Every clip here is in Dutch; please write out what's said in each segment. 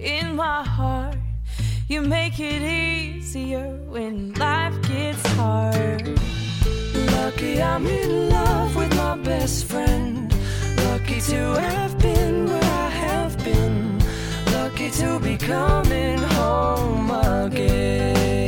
in my heart. You make it easier when life gets hard. Lucky I'm in love with my best friend. Lucky to have been where I have been. Lucky to be coming home again.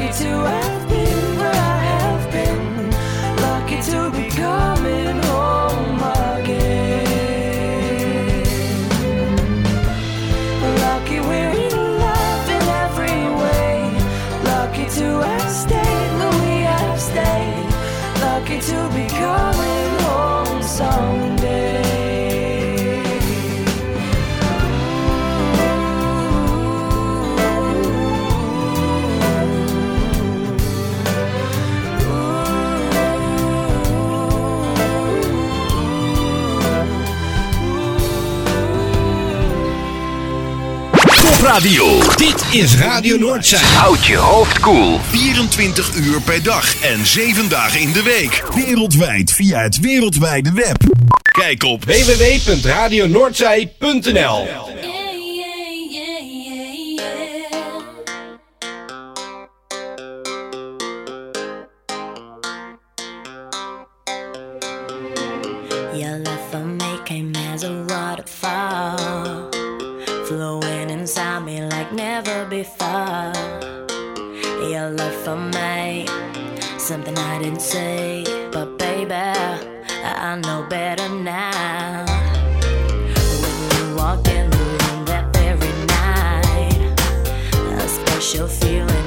it to us. Radio. Dit is Radio Noordzij. Houd je hoofd koel. 24 uur per dag en 7 dagen in de week. Wereldwijd via het wereldwijde web. Kijk op www.radionoordzij.nl never before. Your love for me, something I didn't say, but baby, I know better now. When you walked in the room that very night, a special feeling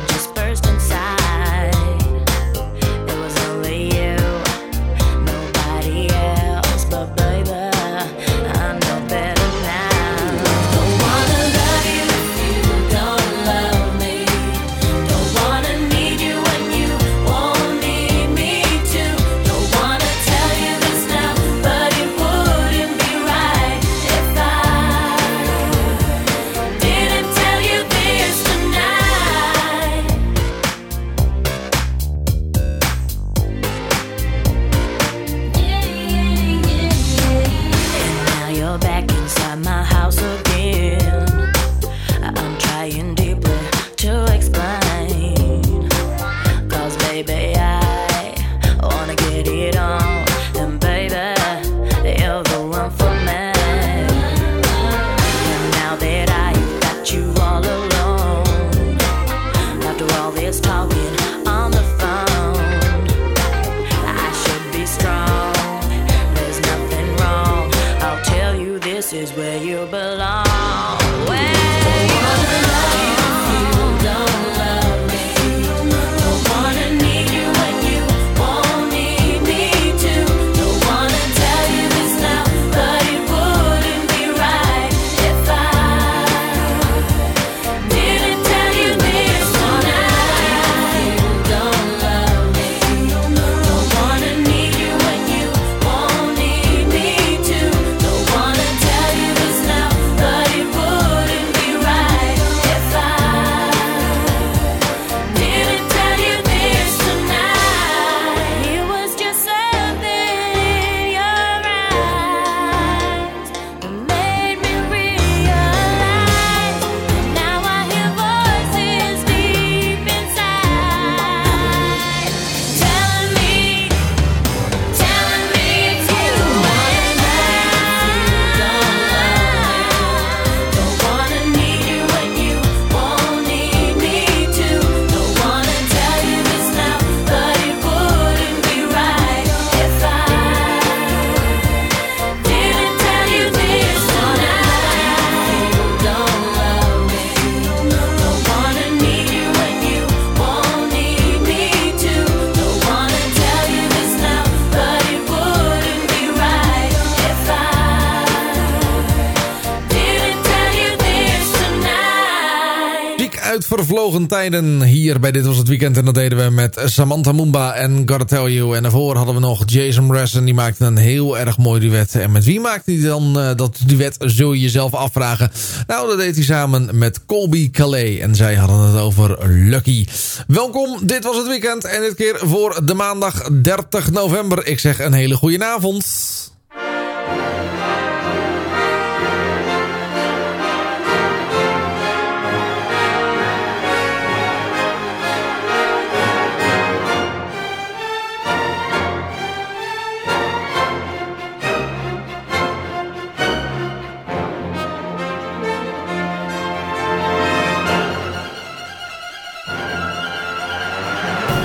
tijden hier bij Dit Was Het Weekend. En dat deden we met Samantha Mumba en Gotta Tell You. En daarvoor hadden we nog Jason en die maakte een heel erg mooi duet. En met wie maakte hij dan uh, dat duet, zul je jezelf afvragen. Nou, dat deed hij samen met Colby Calais. En zij hadden het over Lucky. Welkom, Dit Was Het Weekend. En dit keer voor de maandag 30 november. Ik zeg een hele goede avond.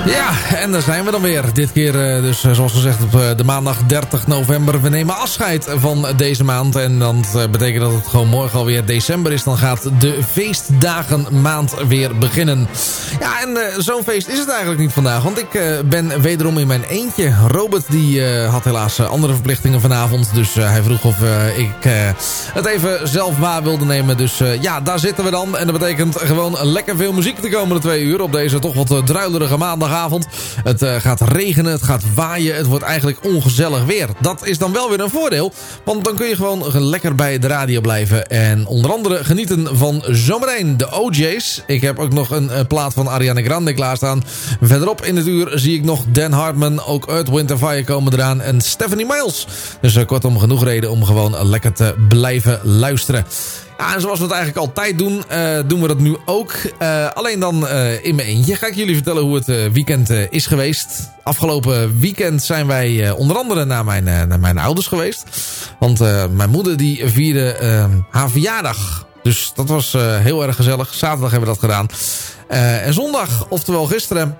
Ja, en daar zijn we dan weer. Dit keer uh, dus zoals gezegd op uh, de maandag 30 november. We nemen afscheid van deze maand. En uh, betekent dat het gewoon morgen alweer december is. Dan gaat de feestdagen maand weer beginnen. Ja, en zo'n feest is het eigenlijk niet vandaag. Want ik ben wederom in mijn eentje. Robert die had helaas andere verplichtingen vanavond. Dus hij vroeg of ik het even zelf waar wilde nemen. Dus ja, daar zitten we dan. En dat betekent gewoon lekker veel muziek de komende twee uur. Op deze toch wat druilerige maandagavond. Het uh, gaat regenen, het gaat waaien, het wordt eigenlijk ongezellig weer. Dat is dan wel weer een voordeel, want dan kun je gewoon lekker bij de radio blijven. En onder andere genieten van zometeen de OJ's. Ik heb ook nog een uh, plaat van Ariana Grande klaarstaan. Verderop in het uur zie ik nog Dan Hartman, ook Earth, Wind Fire komen eraan en Stephanie Miles. Dus uh, kortom genoeg reden om gewoon lekker te blijven luisteren. En zoals we het eigenlijk altijd doen, uh, doen we dat nu ook. Uh, alleen dan uh, in mijn eentje ga ik jullie vertellen hoe het weekend is geweest. Afgelopen weekend zijn wij onder andere naar mijn, naar mijn ouders geweest. Want mijn moeder die vierde haar verjaardag. Dus dat was heel erg gezellig. Zaterdag hebben we dat gedaan. en zondag, oftewel gisteren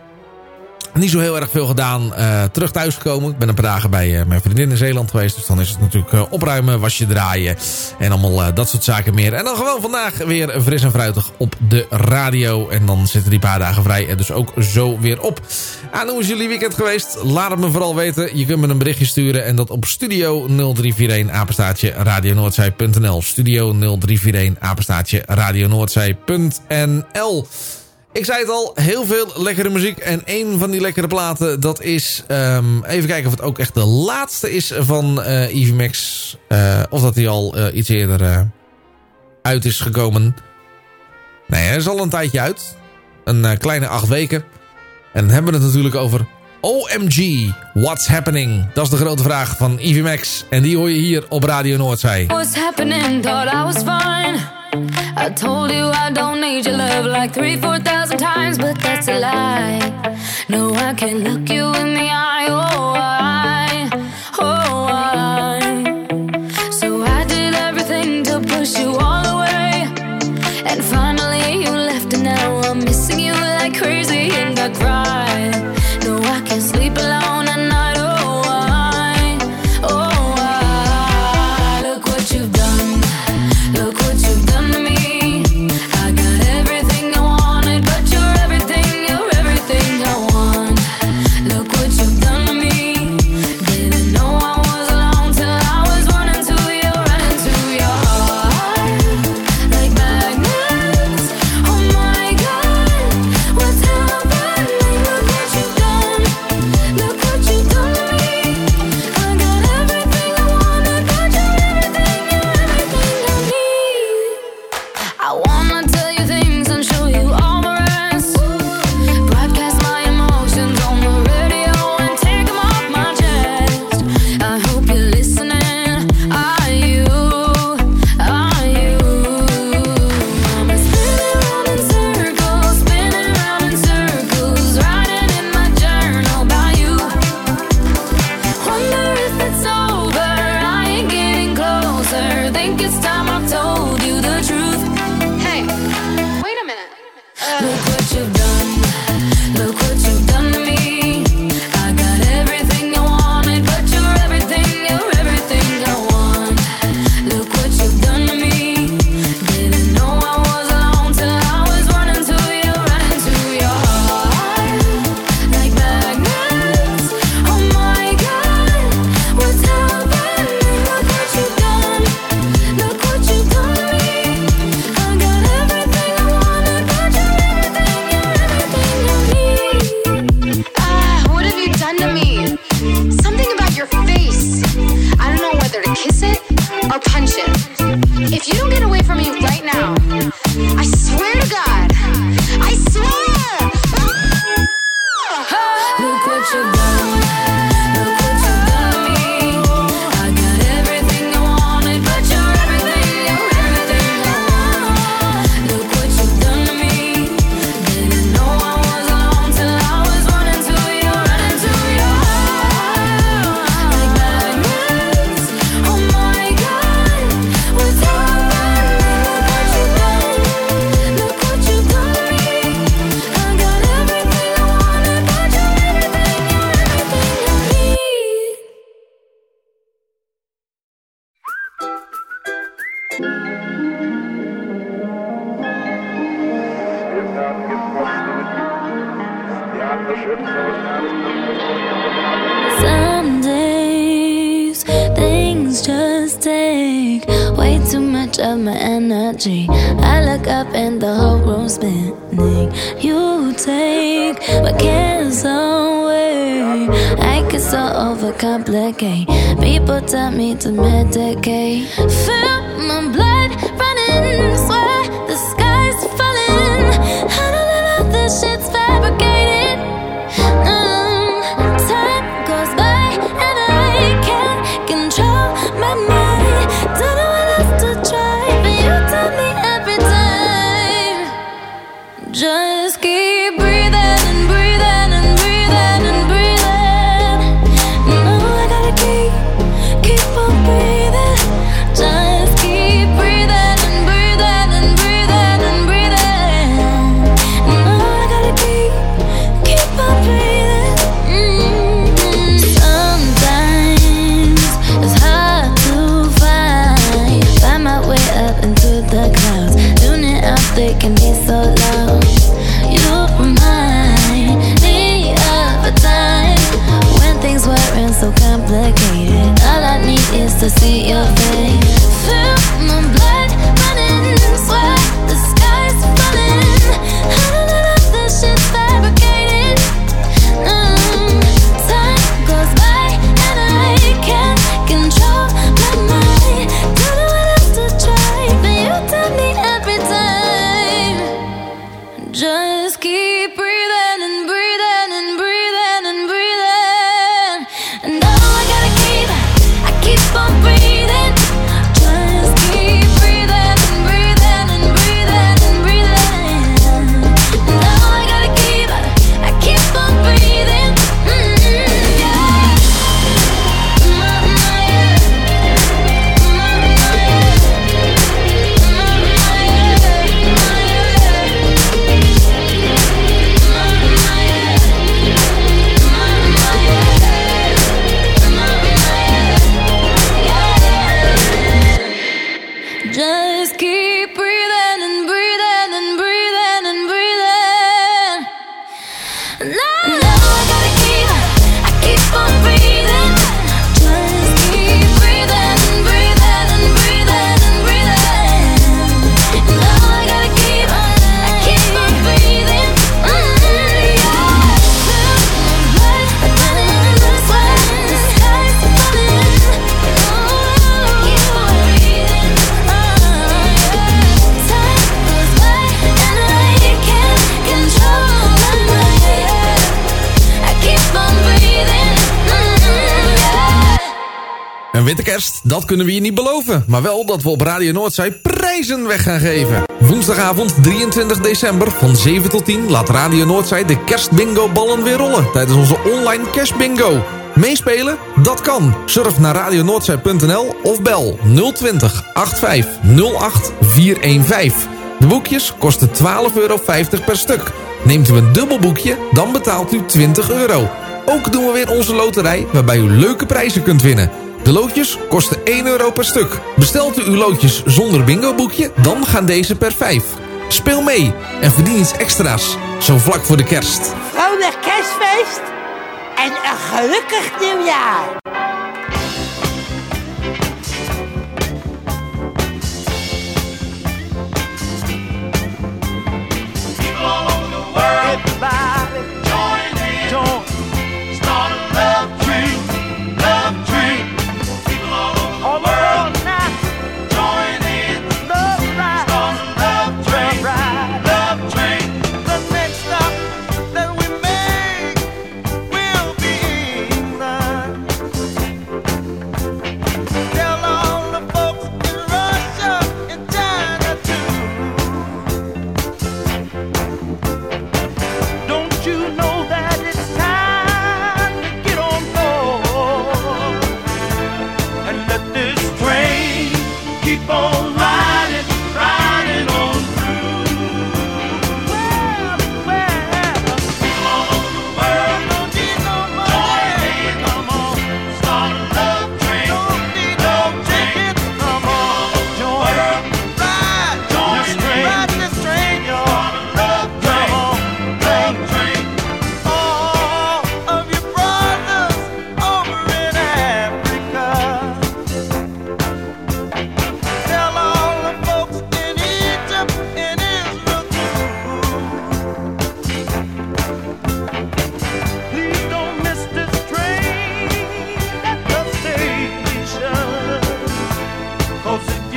niet zo heel erg veel gedaan. Uh, terug thuis gekomen. Ik ben een paar dagen bij uh, mijn vriendin in Zeeland geweest. Dus dan is het natuurlijk uh, opruimen, wasje draaien. En allemaal dat soort zaken meer. En dan gewoon vandaag weer fris en fruitig op de radio. En dan zitten die paar dagen vrij. En dus ook zo weer op. En hoe is jullie weekend geweest? Laat het me vooral weten. Je kunt me een berichtje sturen. En dat op studio 0341 apenstaatje radionoordzij.nl. Studio 0341 apenstaatje radionoordzij.nl. Ik zei het al, heel veel lekkere muziek. En een van die lekkere platen, dat is... Um, even kijken of het ook echt de laatste is van uh, Eevee Max. Uh, of dat hij al uh, iets eerder uit is gekomen. Nee, hij is al een tijdje uit. Een kleine acht weken. En dan hebben we het natuurlijk over OMG, What's Happening? Dat is de grote vraag van Eevee Max. En die hoor je hier op Radio Noordzij. What's happening, thought I was fine. I told you I don't need your love like three, four thousand times, but that's a lie. No, I can't look you in the eye. Oh, I, oh, I. So I did everything to push you all away, and finally you left, and now I'm missing you like crazy, and I cry. kunnen we je niet beloven. Maar wel dat we op Radio Noordzij prijzen weg gaan geven. Woensdagavond 23 december van 7 tot 10 laat Radio Noordzij de kerstbingo-ballen weer rollen. Tijdens onze online kerstbingo. Meespelen? Dat kan. Surf naar radionoordzij.nl of bel 020 85 08 415. De boekjes kosten 12,50 euro per stuk. Neemt u een dubbel boekje, dan betaalt u 20 euro. Ook doen we weer onze loterij waarbij u leuke prijzen kunt winnen. De loodjes kosten 1 euro per stuk. Bestelt u uw loodjes zonder bingo-boekje, dan gaan deze per 5. Speel mee en verdien iets extra's, zo vlak voor de kerst. Oh, Vrolijk kerstfeest en een gelukkig nieuwjaar!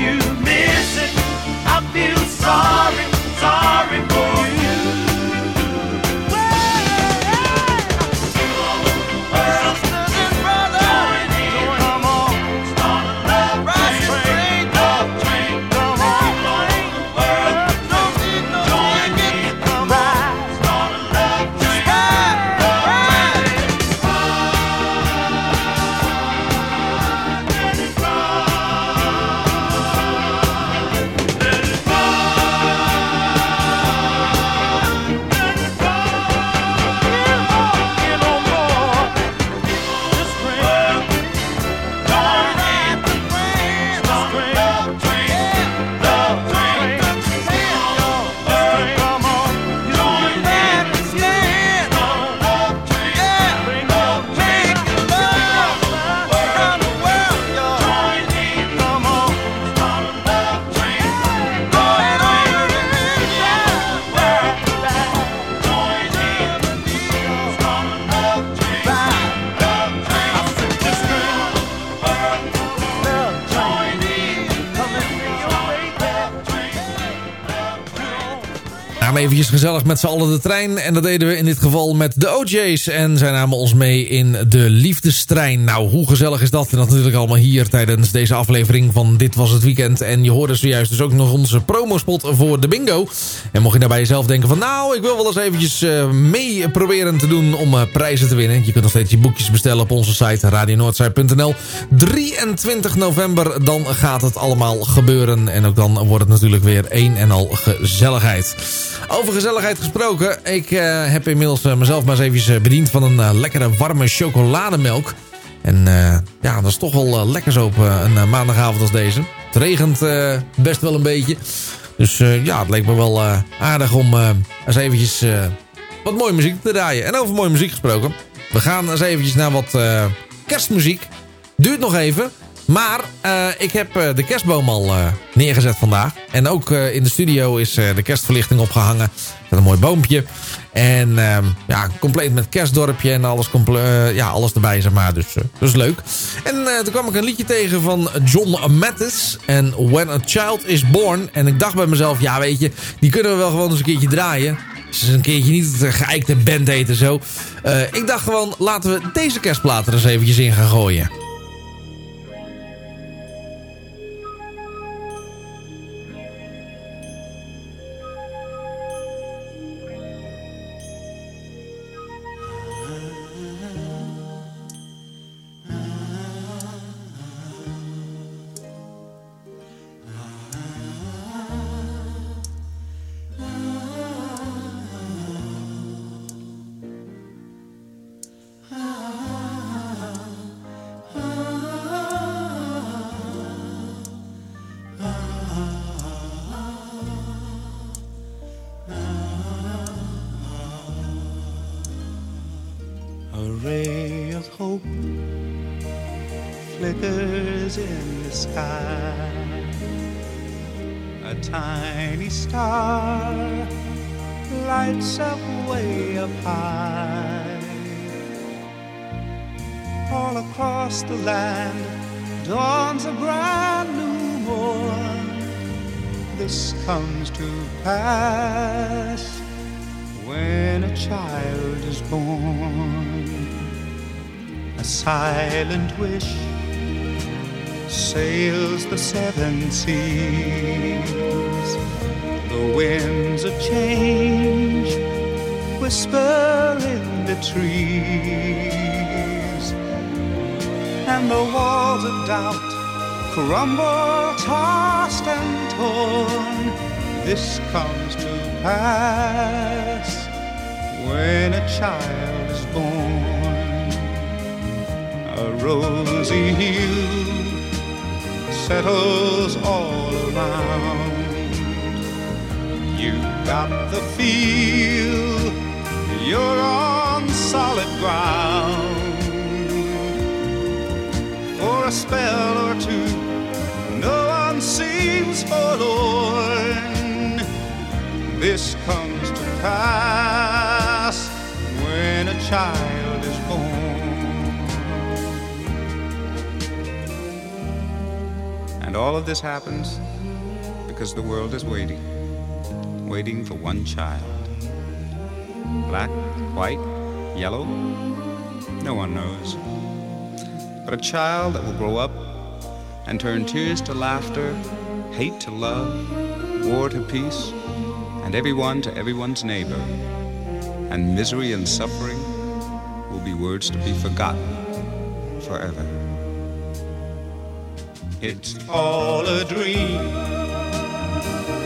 you. Gezellig met z'n allen de trein. En dat deden we in dit geval met de OJ's. En zij namen ons mee in de liefdestrein. Nou, hoe gezellig is dat? En dat natuurlijk allemaal hier tijdens deze aflevering van Dit Was Het Weekend. En je hoorde zojuist dus ook nog onze promospot voor de bingo. En mocht je daarbij jezelf denken van... Nou, ik wil wel eens eventjes uh, mee proberen te doen om uh, prijzen te winnen. Je kunt nog steeds je boekjes bestellen op onze site radionoordzij.nl. 23 november, dan gaat het allemaal gebeuren. En ook dan wordt het natuurlijk weer een en al gezelligheid. Over gezelligheid gesproken. Ik uh, heb inmiddels uh, mezelf maar eens even uh, bediend van een lekkere warme chocolademelk. En ja, dat is toch wel lekker zo op een maandagavond als deze. Het regent best wel een beetje. Dus ja, het leek me wel aardig om eens eventjes wat mooie muziek te draaien. En over mooie muziek gesproken. We gaan eens eventjes naar wat kerstmuziek. Duurt nog even. Maar uh, ik heb uh, de kerstboom al uh, neergezet vandaag. En ook in de studio is de kerstverlichting opgehangen. Met een mooi boompje. En ehm, ja, compleet met kerstdorpje en alles, ja, alles erbij, zeg maar. Dus, dus leuk. En toen kwam ik een liedje tegen van John Mathis. En When a Child is Born. En ik dacht bij mezelf, ja weet je, die kunnen we wel gewoon eens een keertje draaien. Dus een keertje niet het geëikte band eten zo. ik dacht gewoon, laten we deze kerstplaat er eens eventjes in gaan gooien. way up high. All across the land dawns a brand new morn. This comes to pass when a child is born. A silent wish sails the seven seas. The winds of change whisper in the trees, and the walls of doubt crumble, tossed and torn. This comes to pass when a child is born a rosy hue settles all around. You got the feel you're on solid ground. For a spell or two, no one seems forlorn. This comes to pass when a child is born. And all of this happens because the world is waiting, waiting for one child. Black, white, yellow, no one knows. But a child that will grow up and turn tears to laughter, hate to love, war to peace, and everyone to everyone's neighbor. And misery and suffering will be words to be forgotten forever. It's all a dream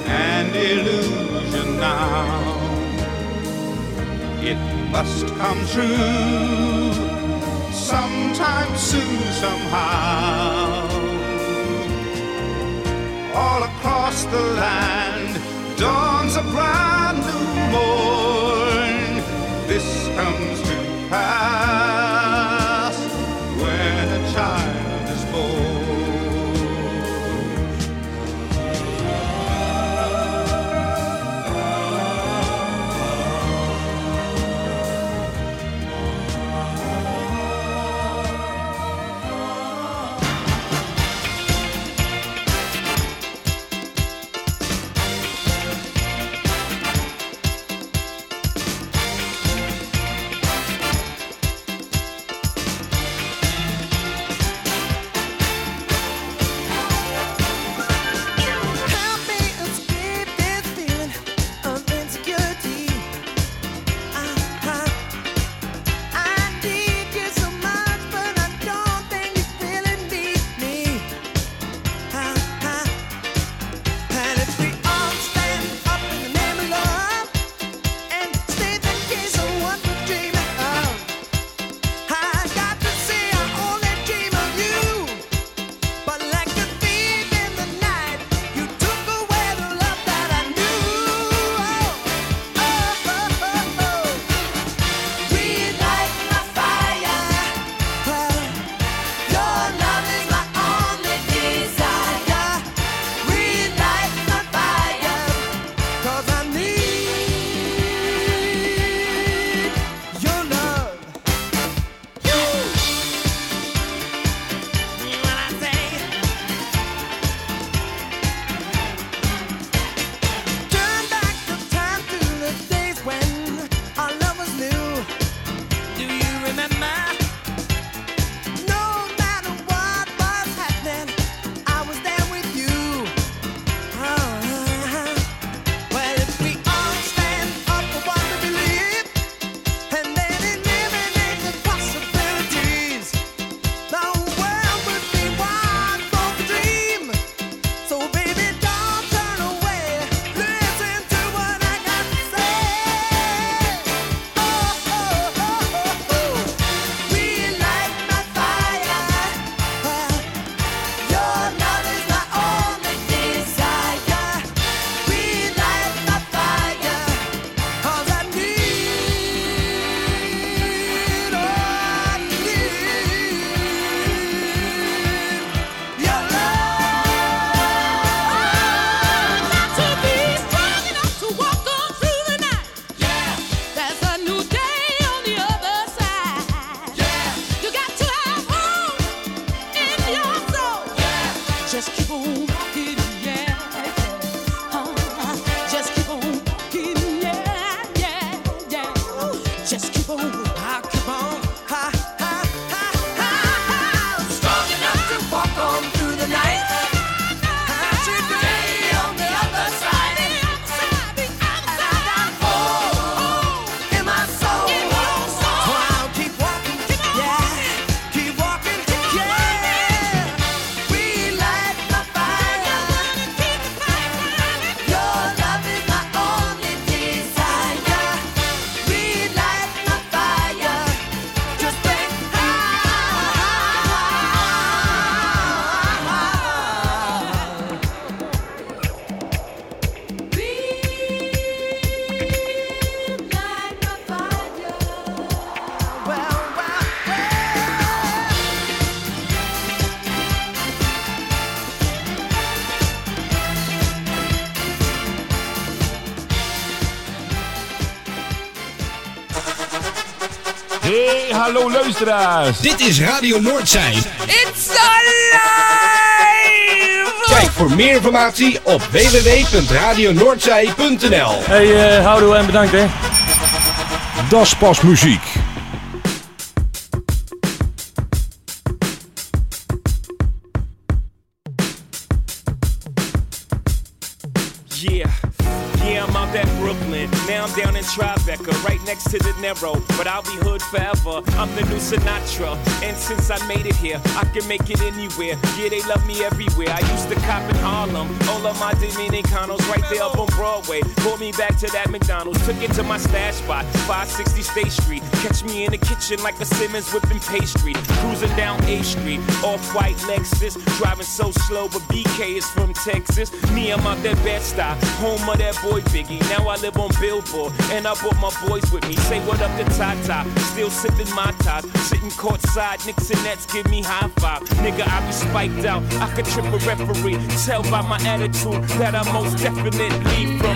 and illusion now. It must come true sometime soon, somehow. All across the land dawns a brand new morn. This comes to pass hallo luisteraars. Dit is Radio Noordzij. It's alive! Kijk voor meer informatie op www.radionoordzij.nl Hey, uh, houdoe en bedankt hè. Das pas muziek. Sinatra. And since I made it here, I can make it anywhere. Yeah, they love me everywhere. I used to cop in Harlem. All of my Dominicanos right there up on Broadway. Pulled me back to that McDonald's. Took it to my stash spot, 560 State Street. Catch me in the kitchen like a Simmons whipping pastry. Cruising down A Street, off white Lexus. Driving so slow, but BK is from Texas. Me, I'm out that bed stop, home of that boy Biggie. Now I live on Billboard, and I brought my boys with me. Say what up to Tata, still sipping my top. Sitting courtside, Knicks and Nets give me high five. Nigga, I be spiked out, I could trip a referee. Tell by my attitude that I most definitely from.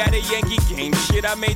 at a Yankee game. Shit, I made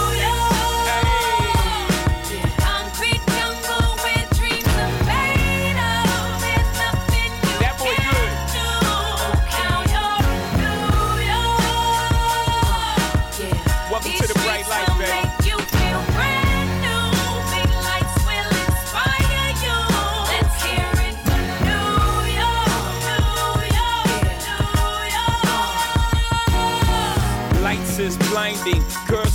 blinding. Curve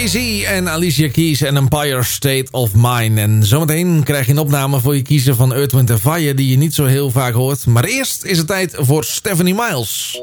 Jay-Z en Alicia Keys en Empire State of Mine En zometeen krijg je een opname voor je kiezen van Earth, Wind Fire... die je niet zo heel vaak hoort. Maar eerst is het tijd voor Stephanie Miles.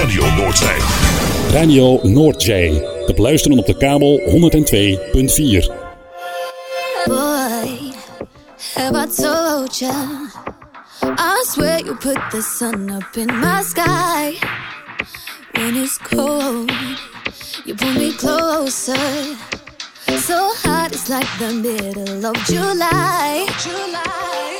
Radio Noordzee. Radio Noordzee. Te beluisteren op de kabel 102.4. Boy, have I told you? I swear you put the sun up in my sky. When it's cold, you pull me closer. So hot, it's like the middle of July. July.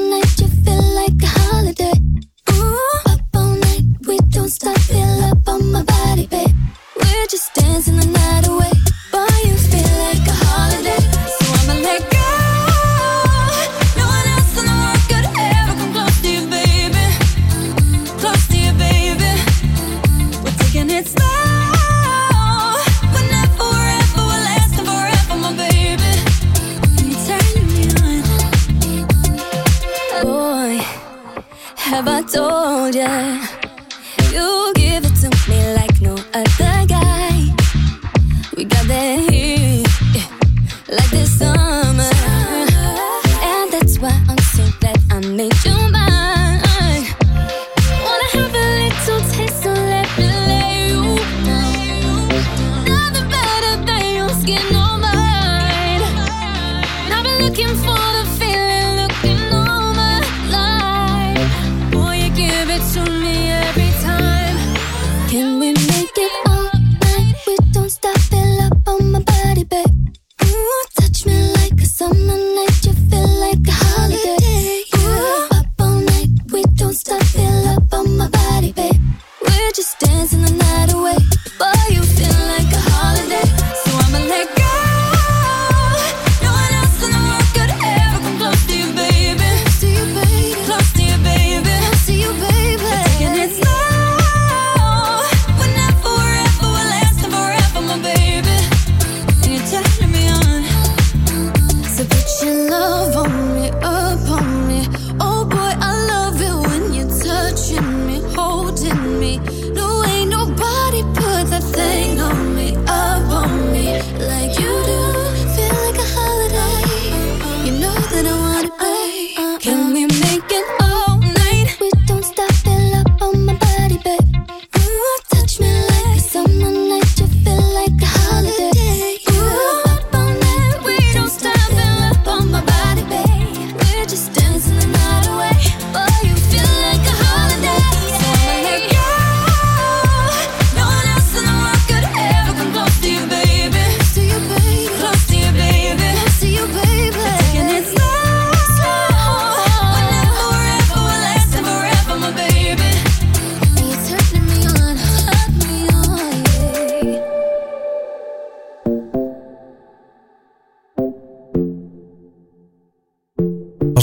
dance in the night.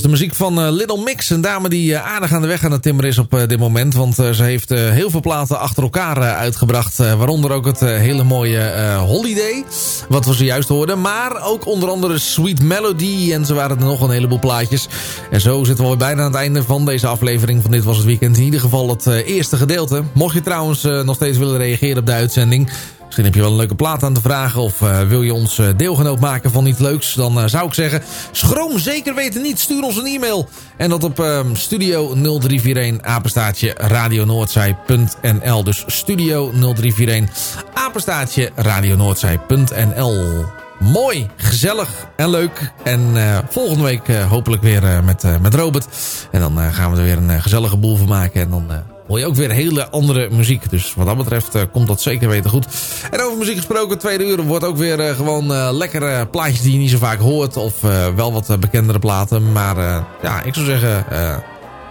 De muziek van eh, Little Mix. Een dame die eh, aardig aan de weg aan het timmeren is op eh, dit moment. Want ze heeft heel veel platen achter elkaar uitgebracht. waaronder ook het hele mooie Holiday. Wat we zojuist hoorden. Maar ook onder andere Sweet Melody. En ze waren er nog een heleboel plaatjes. En zo zitten we bijna aan het einde van deze aflevering van Dit Was Het Weekend. In ieder geval het eerste gedeelte. Mocht je trouwens nog steeds willen reageren op de uitzending... Misschien heb je wel een leuke plaat aan te vragen... of eh, wil je ons eh, deelgenoot maken van iets leuks... dan eh, zou ik zeggen, schroom zeker weten niet. Stuur ons een e-mail. En dat op ehm, studio 0341 apenstaatje radionoordzij.nl. Dus studio 0341 apenstaatje radionoordzij.nl. Mooi, gezellig en leuk. En volgende week hopelijk weer met, met Robert. En dan gaan we er weer een gezellige boel van maken. En dan... hoor je ook weer hele andere muziek. Dus wat dat betreft eh, komt dat zeker weten goed. En over muziek gesproken, tweede uur wordt ook weer eh, gewoon eh, lekkere plaatjes die je niet zo vaak hoort. Of wel wat bekendere platen. Maar ja, ik zou zeggen,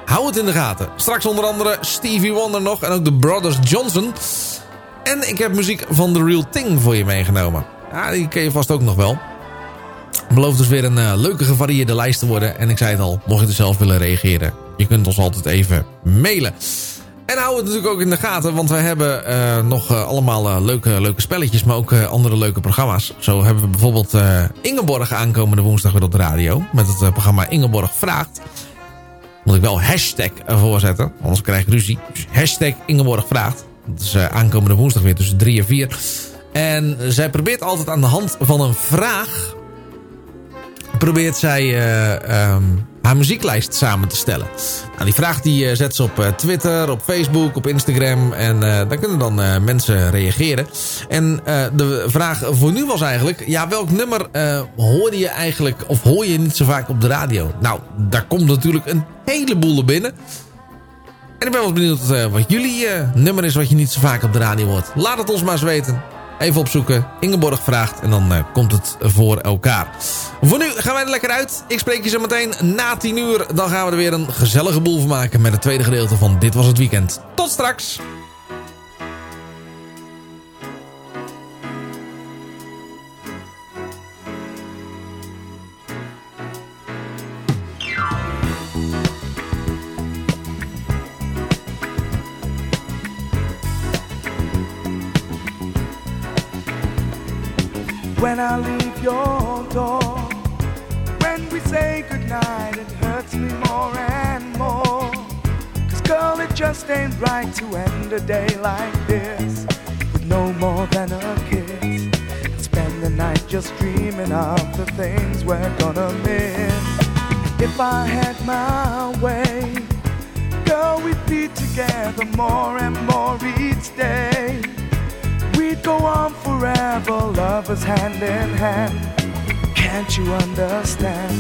hou het in de gaten. Straks onder andere Stevie Wonder nog en ook de Brothers Johnson. En ik heb muziek van The Real Thing voor je meegenomen. Ja, die ken je vast ook nog wel. Belooft dus weer een leuke gevarieerde lijst te worden. En ik zei het al, mocht je er zelf willen reageren. Je kunt ons altijd even mailen. En hou het natuurlijk ook in de gaten, want we hebben eh, nog eh, allemaal eh, leuke, leuke spelletjes, maar ook andere leuke programma's. Zo hebben we bijvoorbeeld Ingeborg aankomende woensdag weer op de radio. Met het programma Ingeborg Vraagt. Moet ik wel hashtag ervoor zetten, anders krijg ik ruzie. Dus hashtag Ingeborg Vraagt. Dat is aankomende woensdag weer tussen 3 en 4. En zij probeert altijd aan de hand van een vraag... probeert zij eh, ehm, haar muzieklijst samen te stellen. Nou, die vraag die eh, zet ze op eh, Twitter, op Facebook, op Instagram. En eh, daar kunnen dan mensen reageren. En de vraag voor nu was eigenlijk... Ja, welk nummer hoorde je eigenlijk... of hoor je niet zo vaak op de radio? Nou, daar komt natuurlijk een heleboel er binnen. En ik ben wel benieuwd wat jullie nummer is... wat je niet zo vaak op de radio hoort. Laat het ons maar eens weten. Even opzoeken. Ingeborg vraagt. En dan eh, komt het voor elkaar. Voor nu gaan wij er lekker uit. Ik spreek je zo meteen na 10 uur. Dan gaan we er weer een gezellige boel van maken. Met het tweede gedeelte van Dit Was Het Weekend. Tot straks. When I leave your door. When we say goodnight, it hurts me more and more. Cause girl, it just ain't right to end a day like this with no more than a kiss. And spend the night just dreaming of the things we're gonna miss. If I had my way, girl, we'd be together more and more each day. Go on forever, lovers hand in hand. Can't you understand?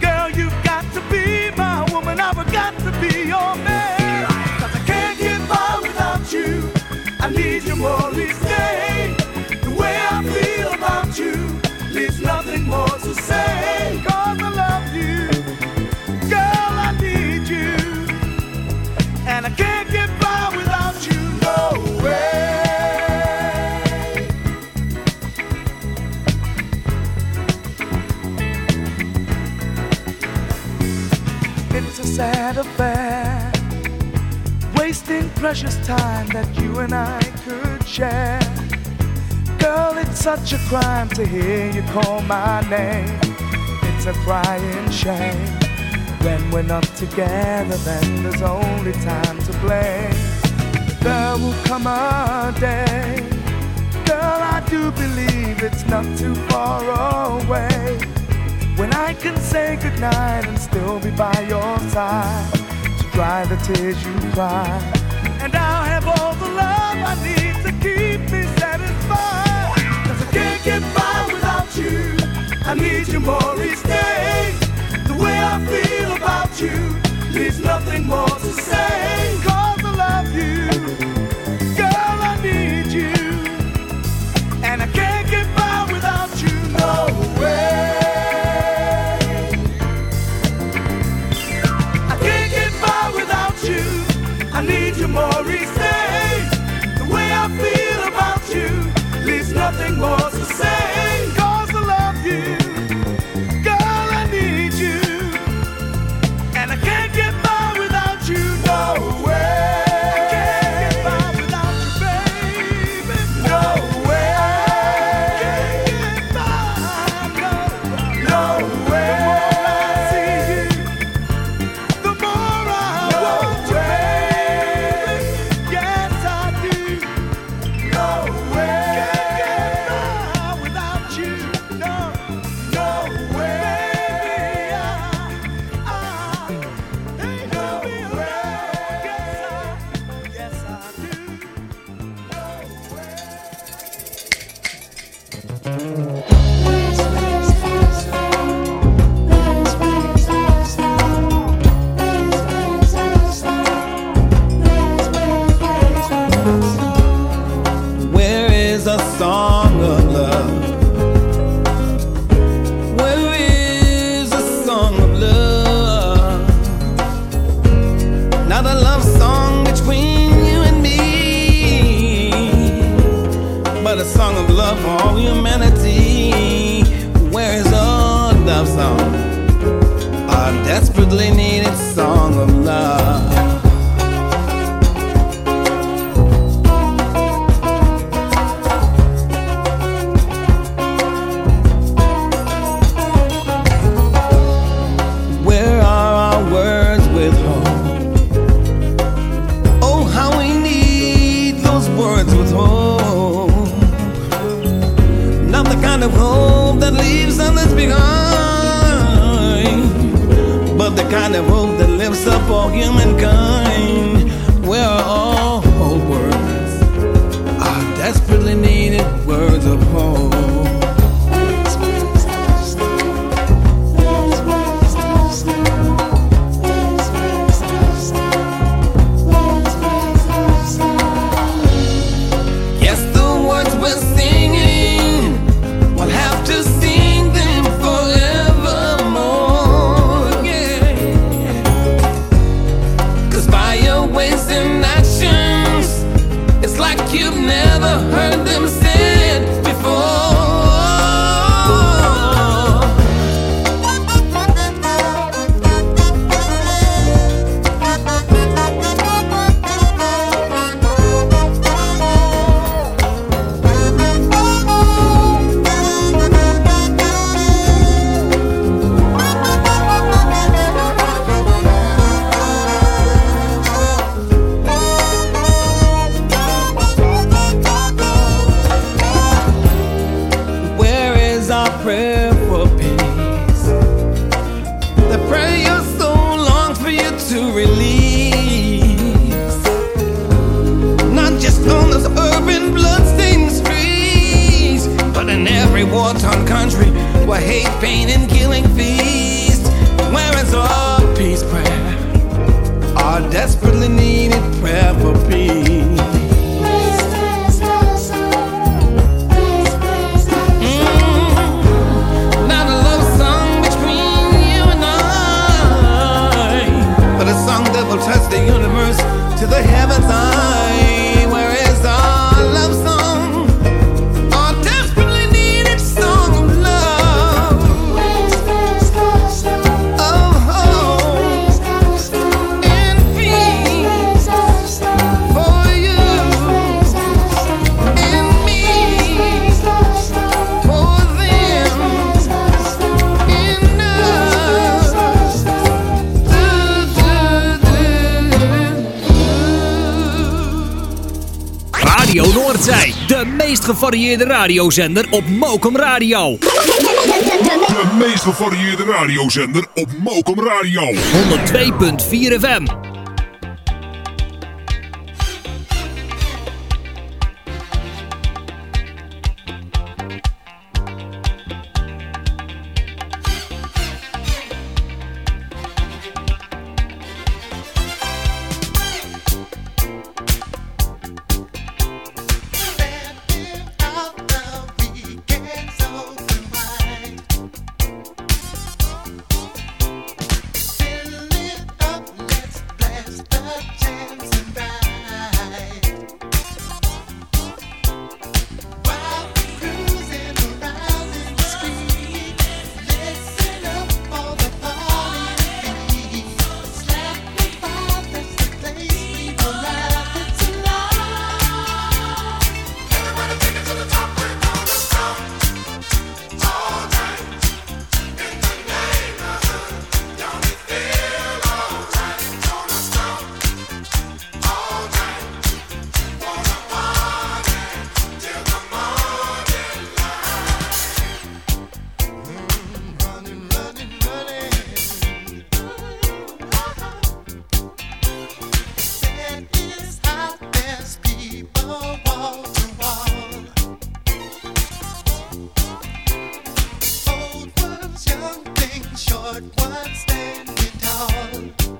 Girl, you've got to be my woman, I've got to be your man. Cause I can't get by without you. I need you more each day. The way I feel about you leaves nothing more to say. Precious time that you and I could share. Girl, it's such a crime to hear you call my name. It's a crying shame. When we're not together, then there's only time to blame. There will come a day, girl, I do believe it's not too far away. When I can say goodnight and still be by your side to dry the tears you cry. I need you more each. The way I feel about you leaves nothing more to say. Cause I love you. Say. gevarieerde radiozender op Mokum Radio. De meest gevarieerde radiozender op Mokum Radio. 102.4 FM. Lord was standing tall.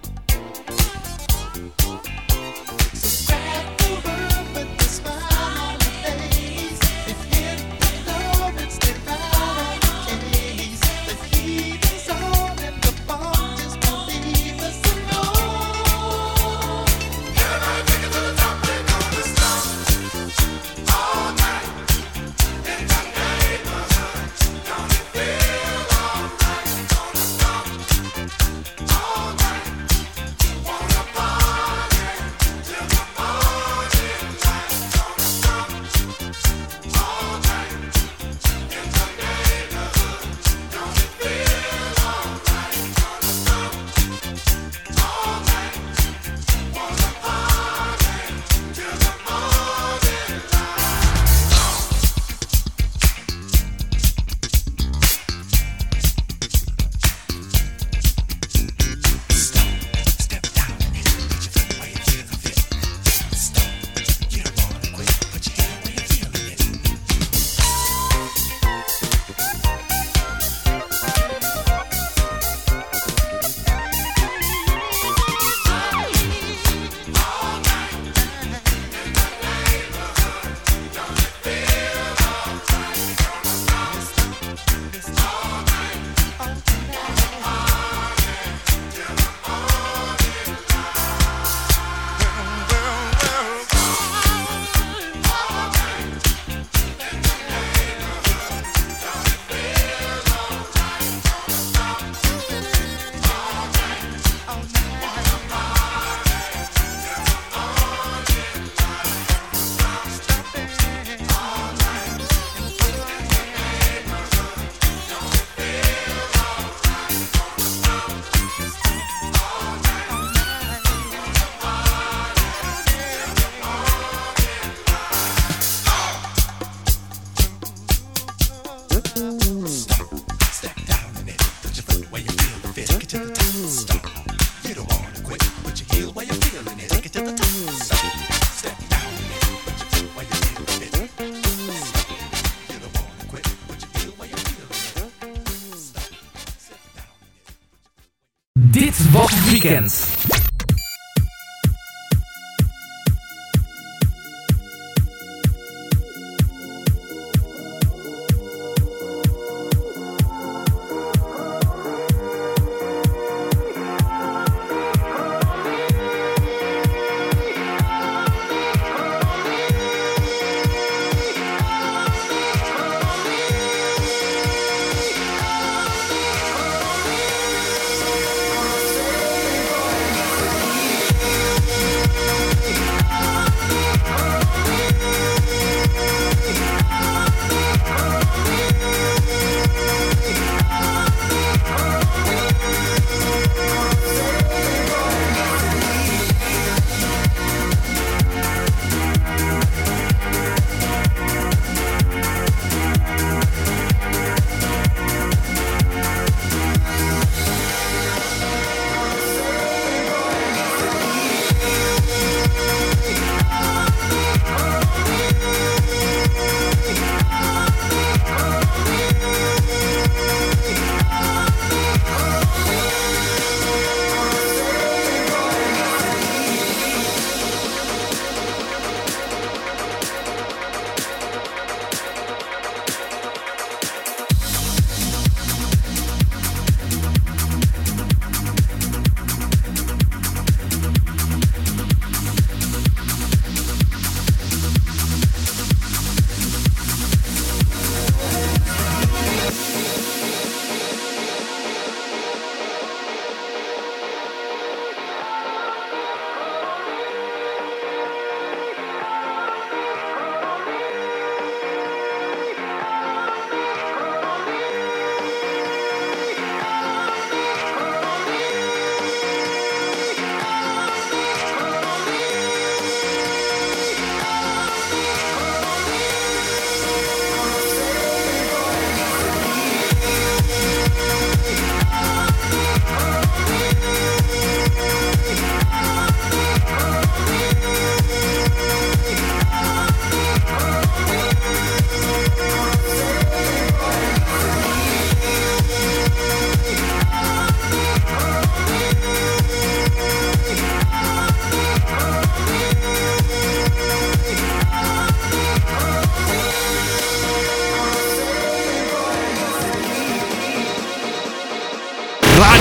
weekends.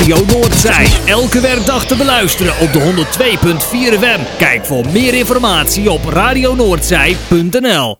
Radio Noordzij. Elke werkdag te beluisteren op de 102.4 FM. Kijk voor meer informatie op radionoordzij.nl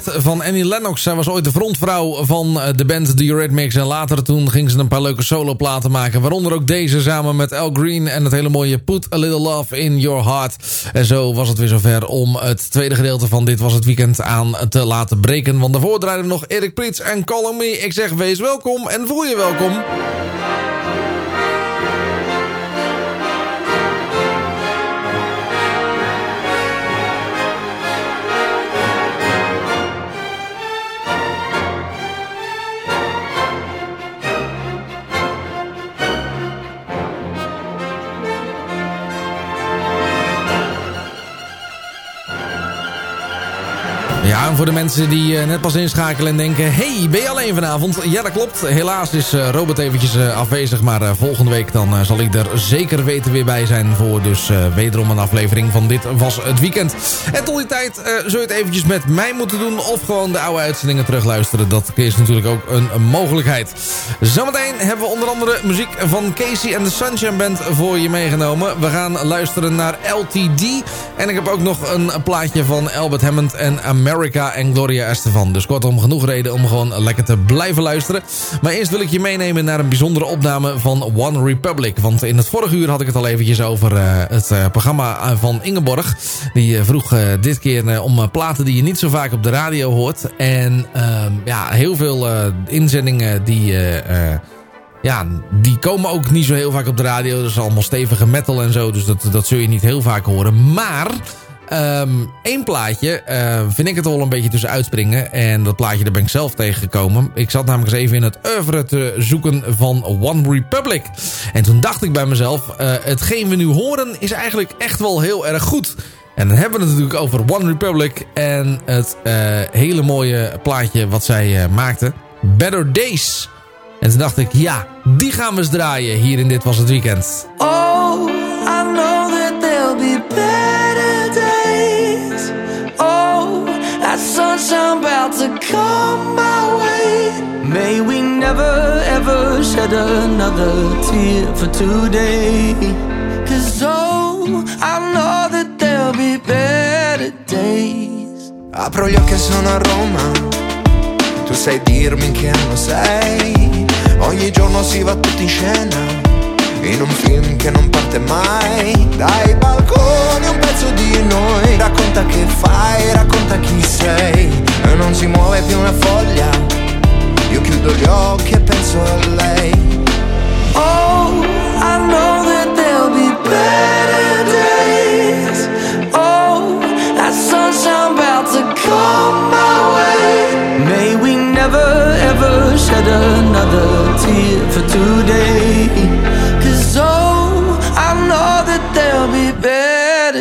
van Annie Lennox. Zij was ooit de frontvrouw van eh, de band The Eurythmics. En later toen ging ze een paar leuke soloplaten maken. Waaronder ook deze samen met Al Green en het hele mooie Put A Little Love In Your Heart. En zo was het weer zover om het tweede gedeelte van Dit Was Het Weekend aan te laten breken. Want de draaiden nog Erik Prits en Call Me. Ik zeg wees welkom en voel je welkom. Voor de mensen die eh, net pas inschakelen en denken... hey, ben je alleen vanavond? Ja, dat klopt. Helaas is eh, Robert eventjes eh, afwezig. Maar volgende week dan zal ik er zeker weten weer bij zijn... voor dus wederom een aflevering van Dit Was Het Weekend. En tot die tijd eh, zul je het eventjes met mij moeten doen... of gewoon de oude uitzendingen terugluisteren. Dat is natuurlijk ook een mogelijkheid. Zometeen hebben we onder andere muziek van Casey en de Sunshine Band voor je meegenomen. We gaan luisteren naar LTD. En ik heb ook nog een plaatje van Albert Hammond en America en Gloria Estefan. Dus kortom, genoeg reden om gewoon lekker te blijven luisteren. Maar eerst wil ik je meenemen naar een bijzondere opname van One Republic. Want in het vorige uur had ik het al eventjes over eh, het eh, programma van Ingeborg. Die eh, vroeg eh, dit keer eh, om eh, platen die je niet zo vaak op de radio hoort. En ehm, ja, heel veel eh, inzendingen die... eh, eh, ja, die komen ook niet zo heel vaak op de radio. Dat is allemaal stevige metal en zo. Dus dat, dat zul je niet heel vaak horen. Maar ehm één plaatje eh, vind ik het wel een beetje tussen uitspringen. En dat plaatje daar ben ik zelf tegengekomen. Ik zat namelijk eens even in het oeuvre te zoeken van One Republic. En toen dacht ik bij mezelf... eh, hetgeen we nu horen is eigenlijk echt wel heel erg goed. En dan hebben we het natuurlijk over One Republic. En het eh, hele mooie plaatje wat zij eh, maakte. Better Days. En toen dacht ik, ja, die gaan we eens draaien. Hier in Dit Was Het Weekend. Oh, I know that there'll be better that sunshine about to come my way. May we never ever shed another tear for today. Cause oh, I know that there'll be better days. Apro gli occhi e sono a Roma Tu sai dirmi che anno sei Ogni giorno si va tutti in scena In un film che non parte mai Dai balconi un pezzo di noi Racconta che fai, racconta chi sei E non si muove più una foglia Io chiudo gli occhi e penso a lei Oh, I know that there'll be better days. Oh, that sunshine about to come my way. May we never ever shed another tear for today.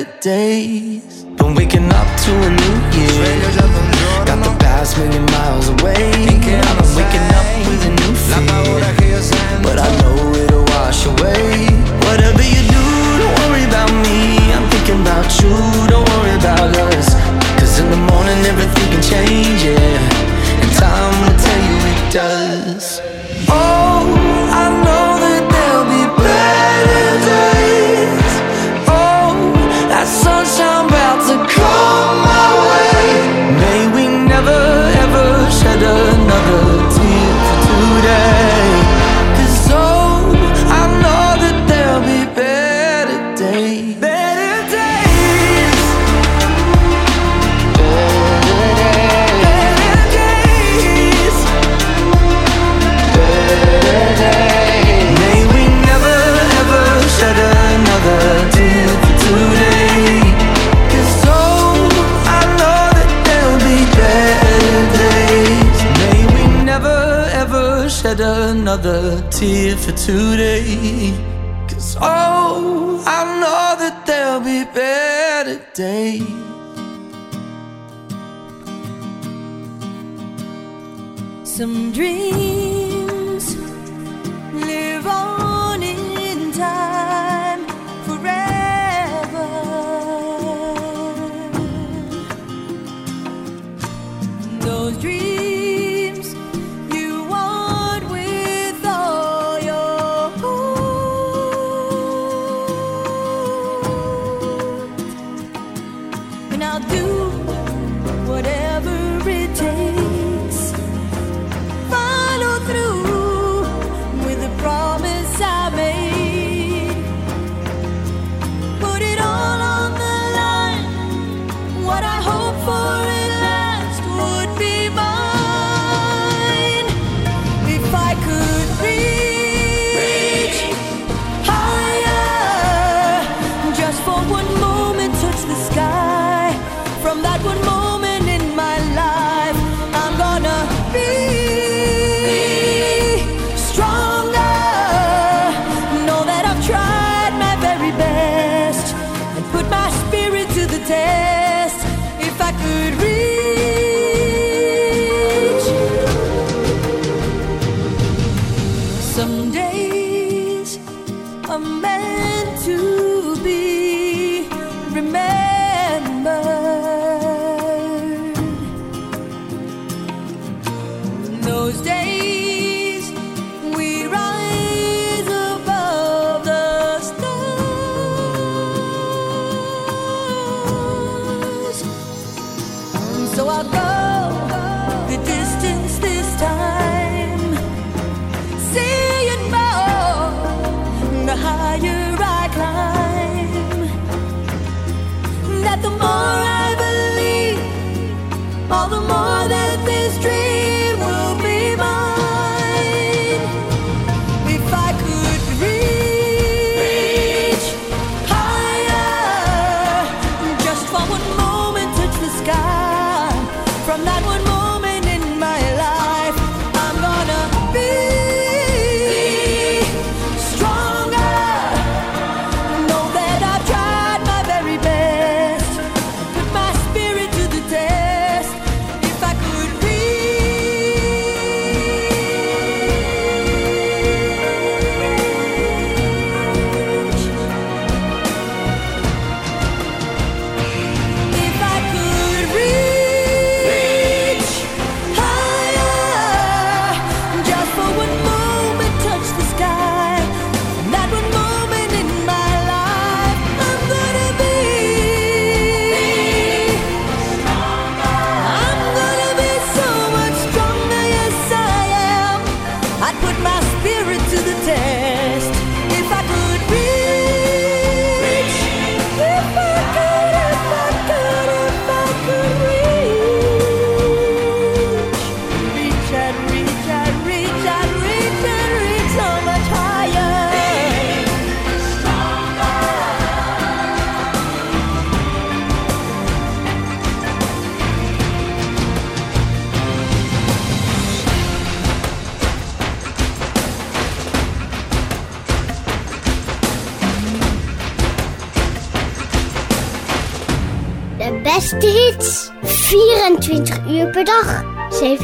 Better days. Been waking up to a new year. Got the past million miles away. I'm waking up with a new fear. But I know it'll wash away. Whatever you do, don't worry about me. I'm thinking about you, don't worry about us. Cause in the morning everything can change, yeah. And time will tell you it does. Oh, another tear for today. Cause oh, I know that there'll be better days. Some dreams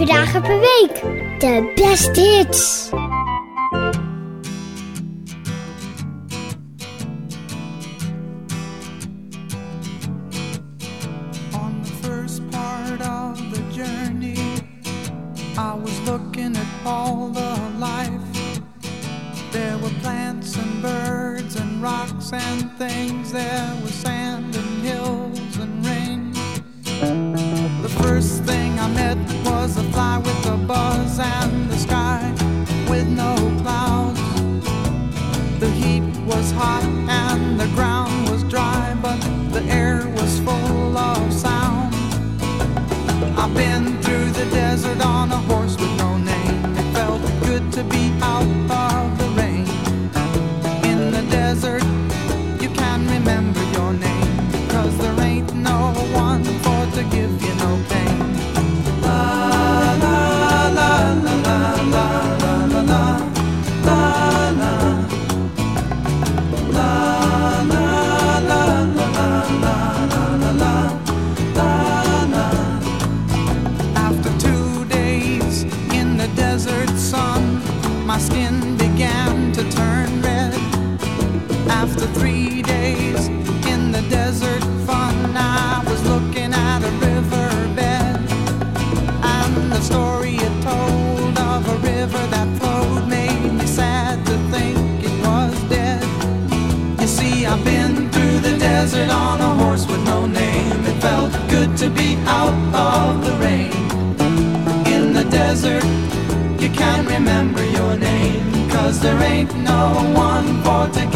dagen per week. De beste hits. The heat was hot and the ground was dry, but the air was full of sound. I've been through the desert on a horse with no name. It felt good to be out Cause there ain't no one for to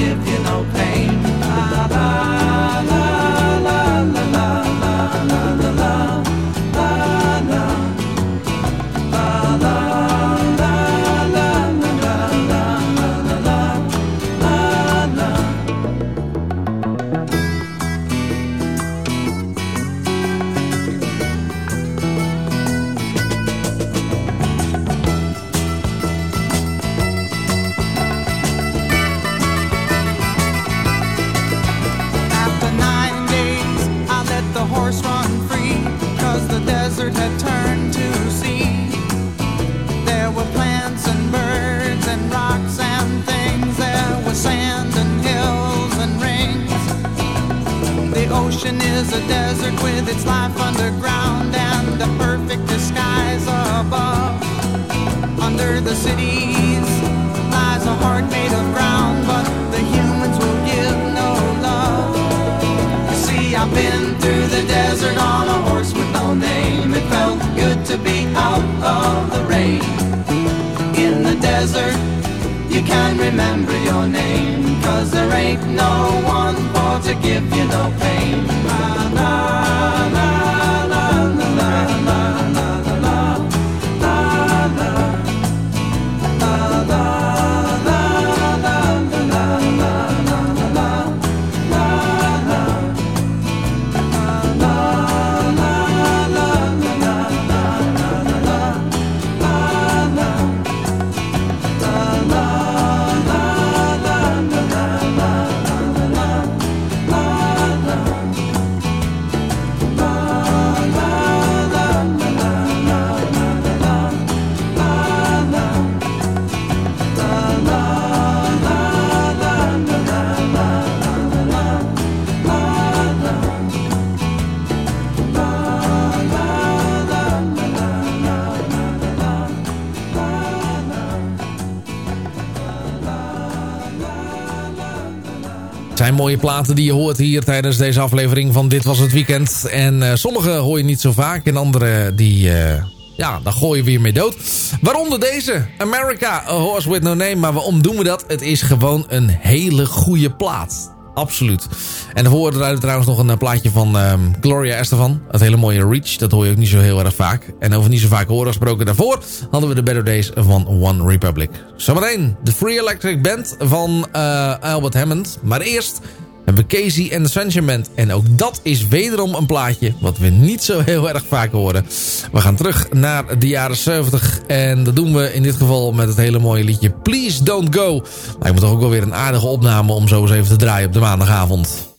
platen die je hoort hier tijdens deze aflevering van Dit Was Het Weekend. En eh, sommige hoor je niet zo vaak en andere die... eh, ja, daar gooi je weer mee dood. Waaronder deze, America, Horse With No Name. Maar waarom doen we dat? Het is gewoon een hele goede plaat. Absoluut. En dan horen we trouwens nog een eh, plaatje van ehm, Gloria Estefan. Het hele mooie Reach. Dat hoor je ook niet zo heel erg vaak. En over niet zo vaak horen gesproken daarvoor... hadden we de Better Days van One Republic. Zometeen de Free Electric Band van Albert Hammond. Maar eerst hebben we Casey en Band. En ook dat is wederom een plaatje wat we niet zo heel erg vaak horen. We gaan terug naar de jaren 70. En dat doen we in dit geval met het hele mooie liedje Please Don't Go. Lijkt me toch ook wel weer een aardige opname om zo eens even te draaien op de maandagavond.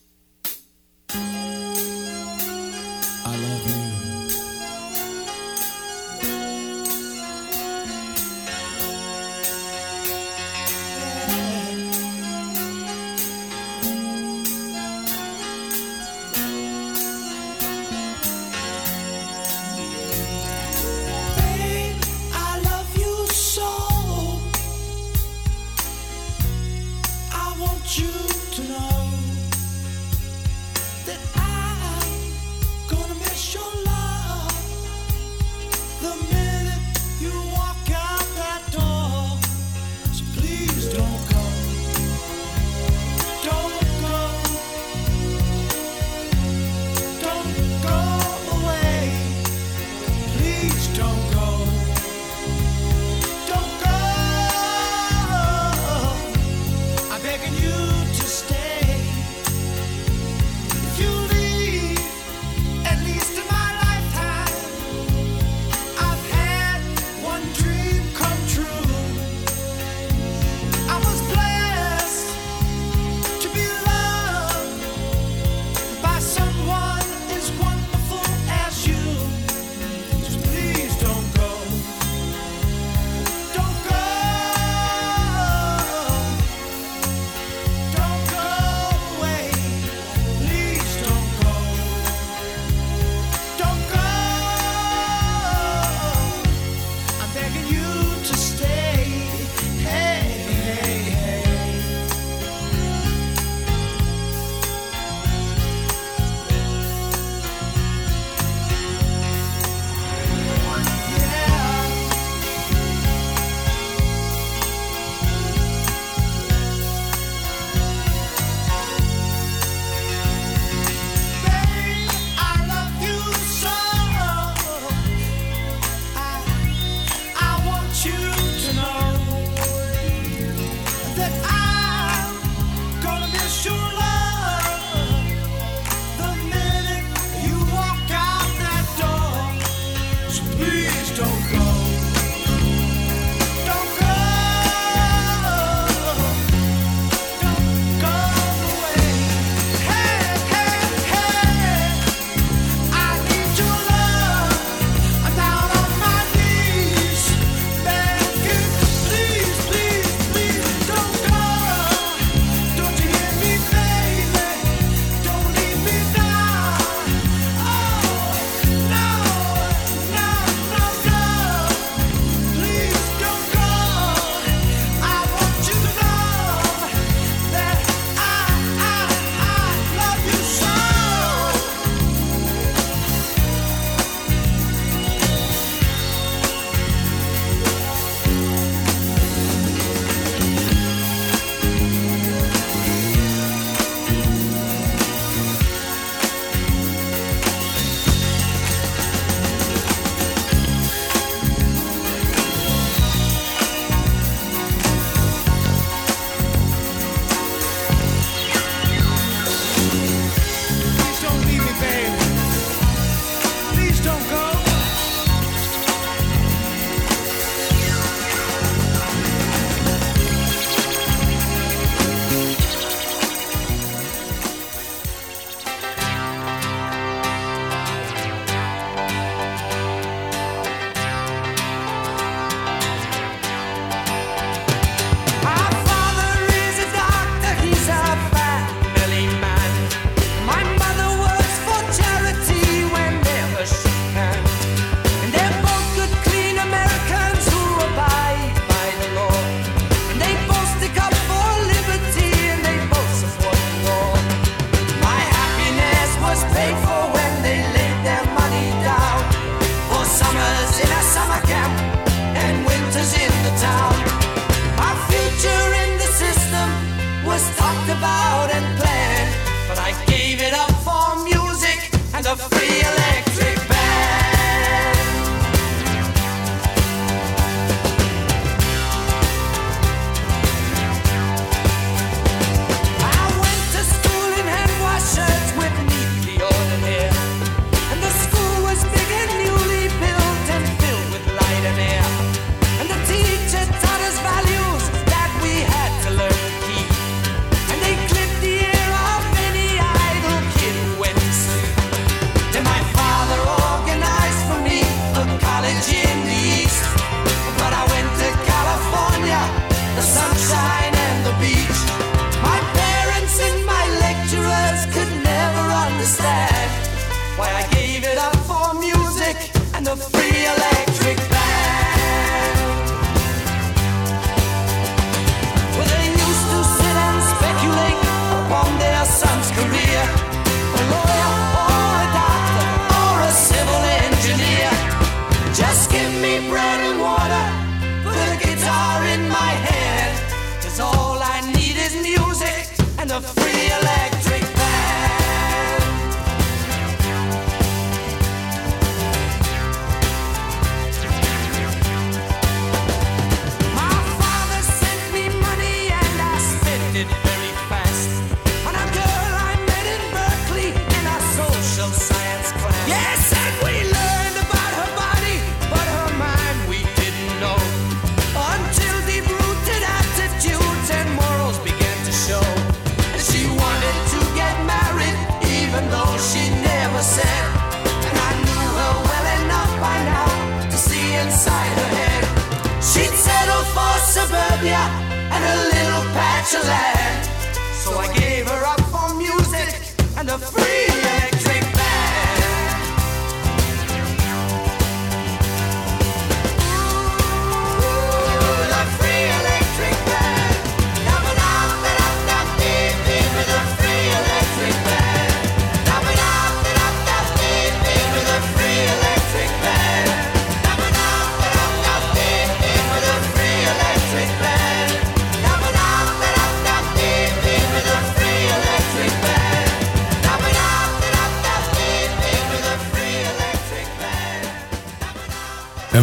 kind free.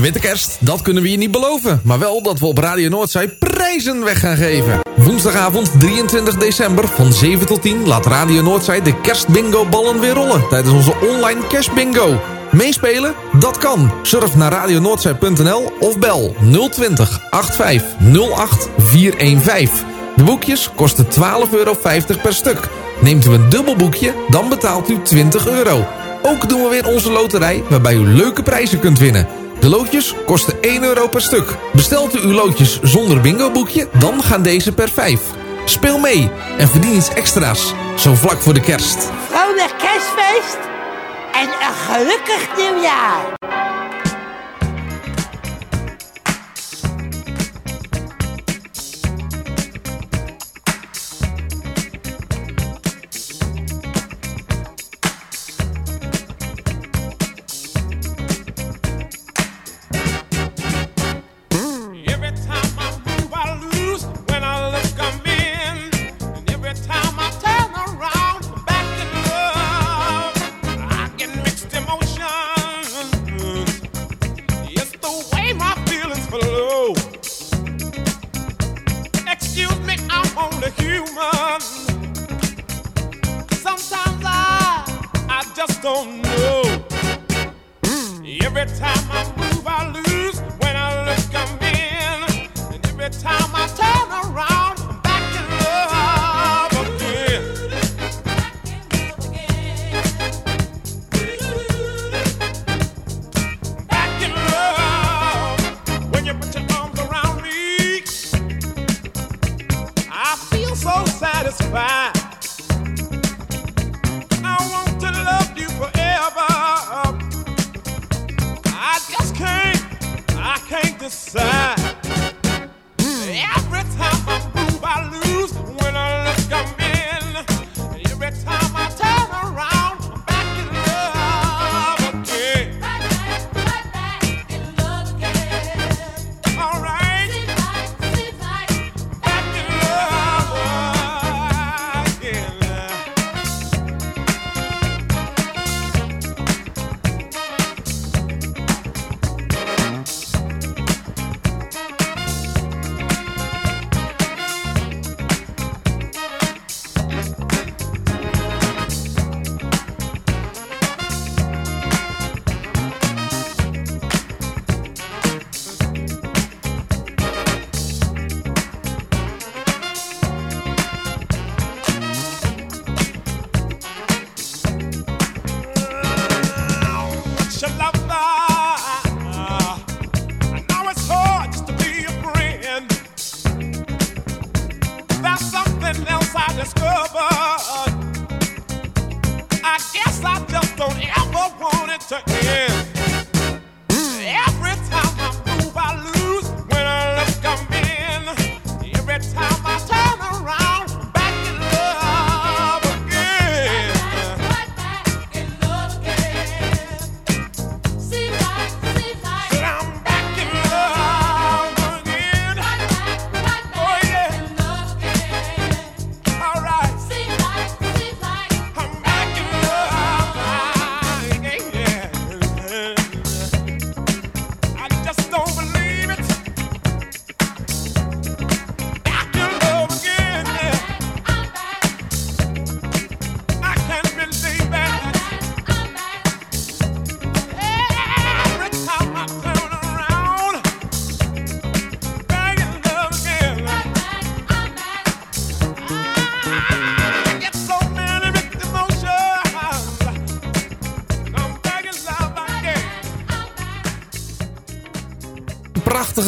Een witte kerst, dat kunnen we je niet beloven. Maar wel dat we op Radio Noordzee prijzen weg gaan geven. Woensdagavond 23 december van 7 tot 10 laat Radio Noordzee de kerstbingo ballen weer rollen. Tijdens onze online kerstbingo. Meespelen? Dat kan. Surf naar radionoordzee.nl of bel 020 85 08 415. De boekjes kosten 12,50 euro per stuk. Neemt u een dubbel boekje, dan betaalt u 20 euro. Ook doen we weer onze loterij, waarbij u leuke prijzen kunt winnen. De loodjes kosten 1 euro per stuk. Bestelt u uw loodjes zonder bingo boekje, dan gaan deze per 5. Speel mee en verdien iets extra's, zo vlak voor de kerst. Vrolijk kerstfeest en een gelukkig nieuwjaar.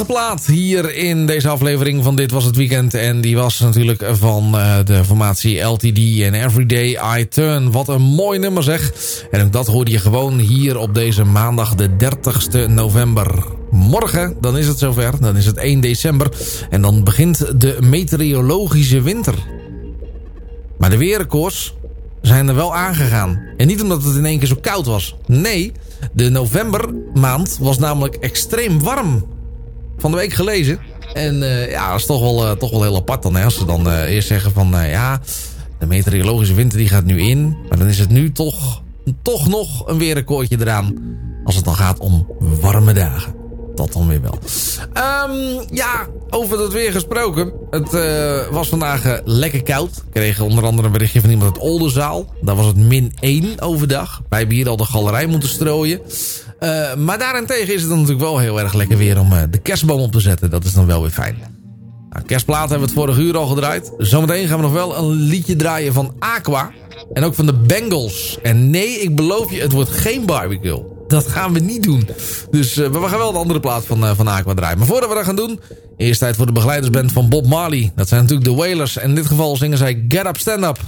Prachtige hier in deze aflevering van Dit Was Het Weekend. En die was natuurlijk van eh, de formatie LTD en Everyday I Turn. Wat een mooi nummer zeg. En dat hoorde je gewoon hier op deze maandag de 30ste november. Morgen, dan is het zover. Dan is het 1 december. En dan begint de meteorologische winter. Maar de weerrecords zijn er wel aangegaan. En niet omdat het in één keer zo koud was. Nee, de novembermaand was namelijk extreem warm. Van de week gelezen. En eh, ja, dat is toch wel, eh, toch wel heel apart dan. Hè? Als ze dan eh, eerst zeggen van ja, de meteorologische winter die gaat nu in. Maar dan is het nu toch, toch nog een weerrecordje eraan. Als het dan gaat om warme dagen. Dat dan weer wel. Ehm, ja, over het weer gesproken. Het was vandaag lekker koud. Ik kreeg onder andere een berichtje van iemand uit Oldenzaal. Daar was het min 1 overdag. Wij hebben hier al de galerij moeten strooien. Eh, maar daarentegen is het dan natuurlijk wel heel erg lekker weer om eh, de kerstboom op te zetten. Dat is dan wel weer fijn. Nou, kerstplaat hebben we het vorige uur al gedraaid. Zometeen gaan we nog wel een liedje draaien van Aqua. En ook van de Bengals. En nee, ik beloof je, het wordt geen barbecue. Dat gaan we niet doen. Dus uh, we gaan wel de andere plaat van, van Aqua draaien. Maar voordat we dat gaan doen, eerst tijd voor de begeleidersband van Bob Marley. Dat zijn natuurlijk de Wailers. En in dit geval zingen zij Get Up, Stand Up.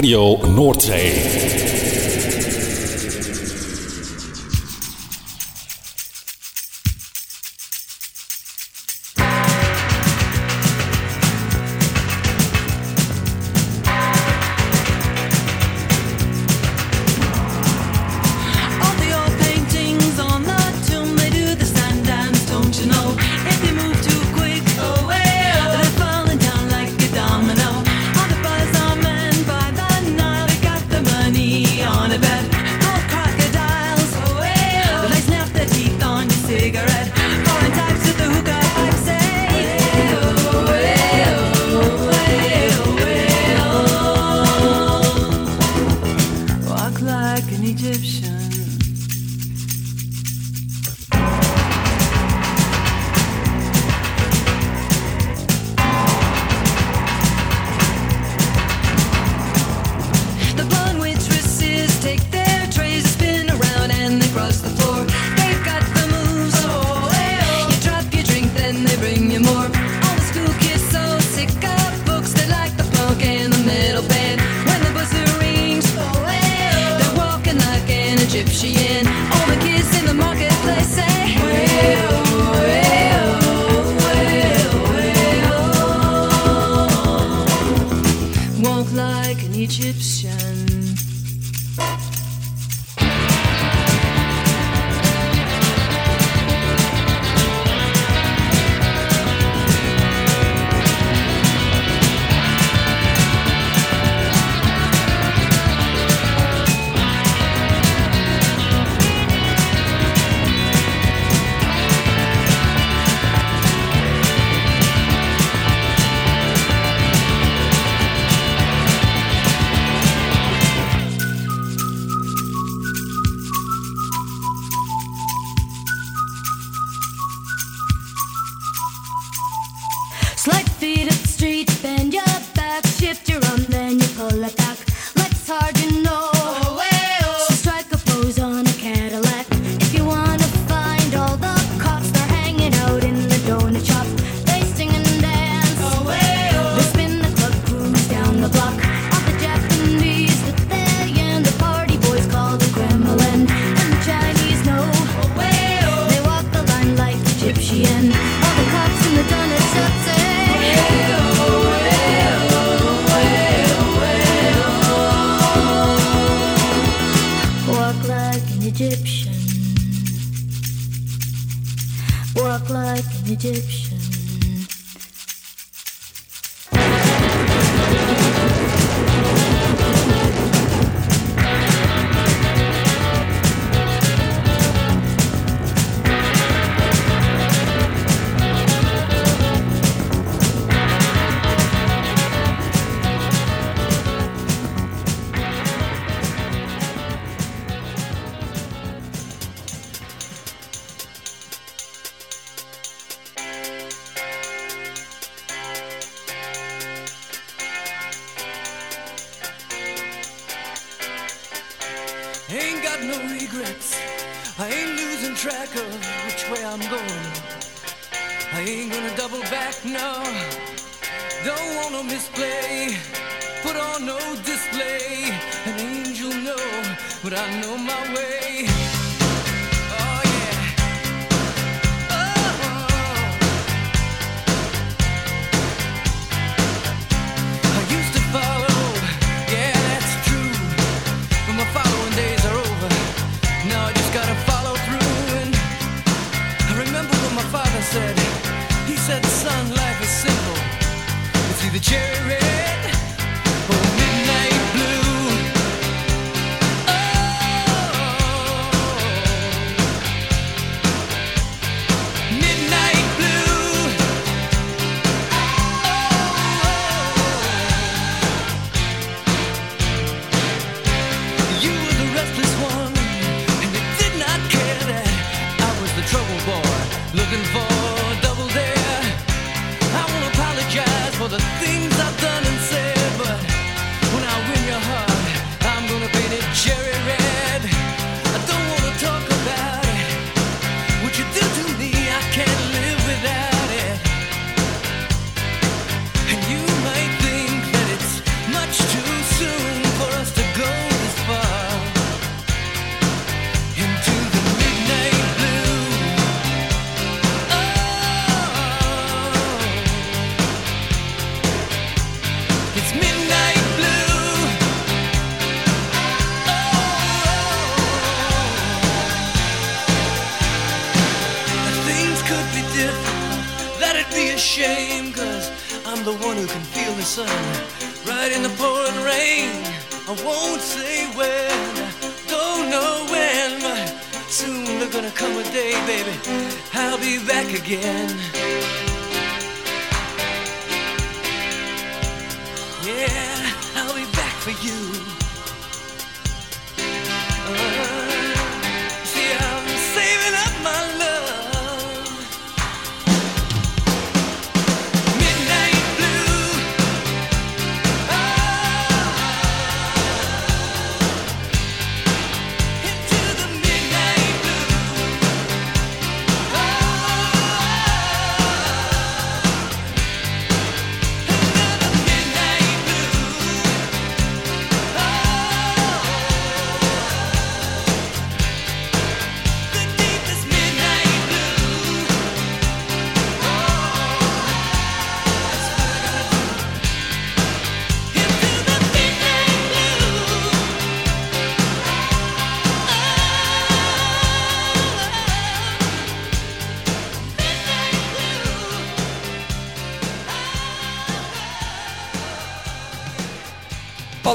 Radio Noordzee.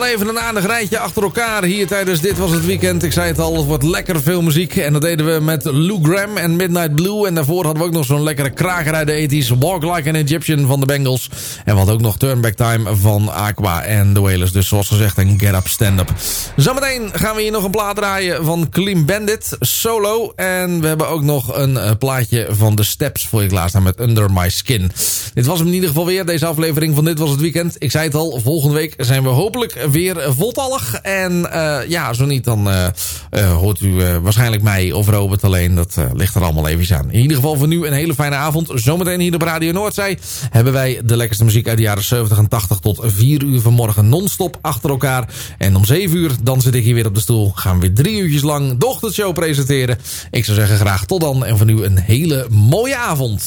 Even een aardig rijtje achter elkaar hier tijdens Dit Was Het Weekend. Ik zei het al, het wordt lekker veel muziek. En dat deden we met Lou Graham en Midnight Blue. En daarvoor hadden we ook nog zo'n lekkere kraker de 80s. Walk Like an Egyptian van de Bengals. En we hadden ook nog Turn Back Time van Aqua en The Wailers. Dus zoals gezegd een Get Up Stand Up. Zometeen gaan we hier nog een plaat draaien van Clean Bandit, solo. En we hebben ook nog een eh, plaatje van The Steps voor je klaarstaan met Under My Skin. Dit was hem in ieder geval weer, deze aflevering van Dit Was Het Weekend. Ik zei het al, volgende week zijn we hopelijk weer voltallig. En eh, ja, zo niet, dan eh, eh, hoort u waarschijnlijk mij of Robert alleen. Dat ligt er allemaal even aan. In ieder geval voor nu een hele fijne avond. Zometeen hier op Radio Noordzee hebben wij de lekkerste muziek uit de jaren 70 en 80 tot 4 uur vanmorgen non-stop achter elkaar. En om 7 uur, dan zit ik hier weer op de stoel. Gaan we weer drie uurtjes lang de ochtendshow presenteren. Ik zou zeggen graag tot dan en voor nu een hele mooie avond.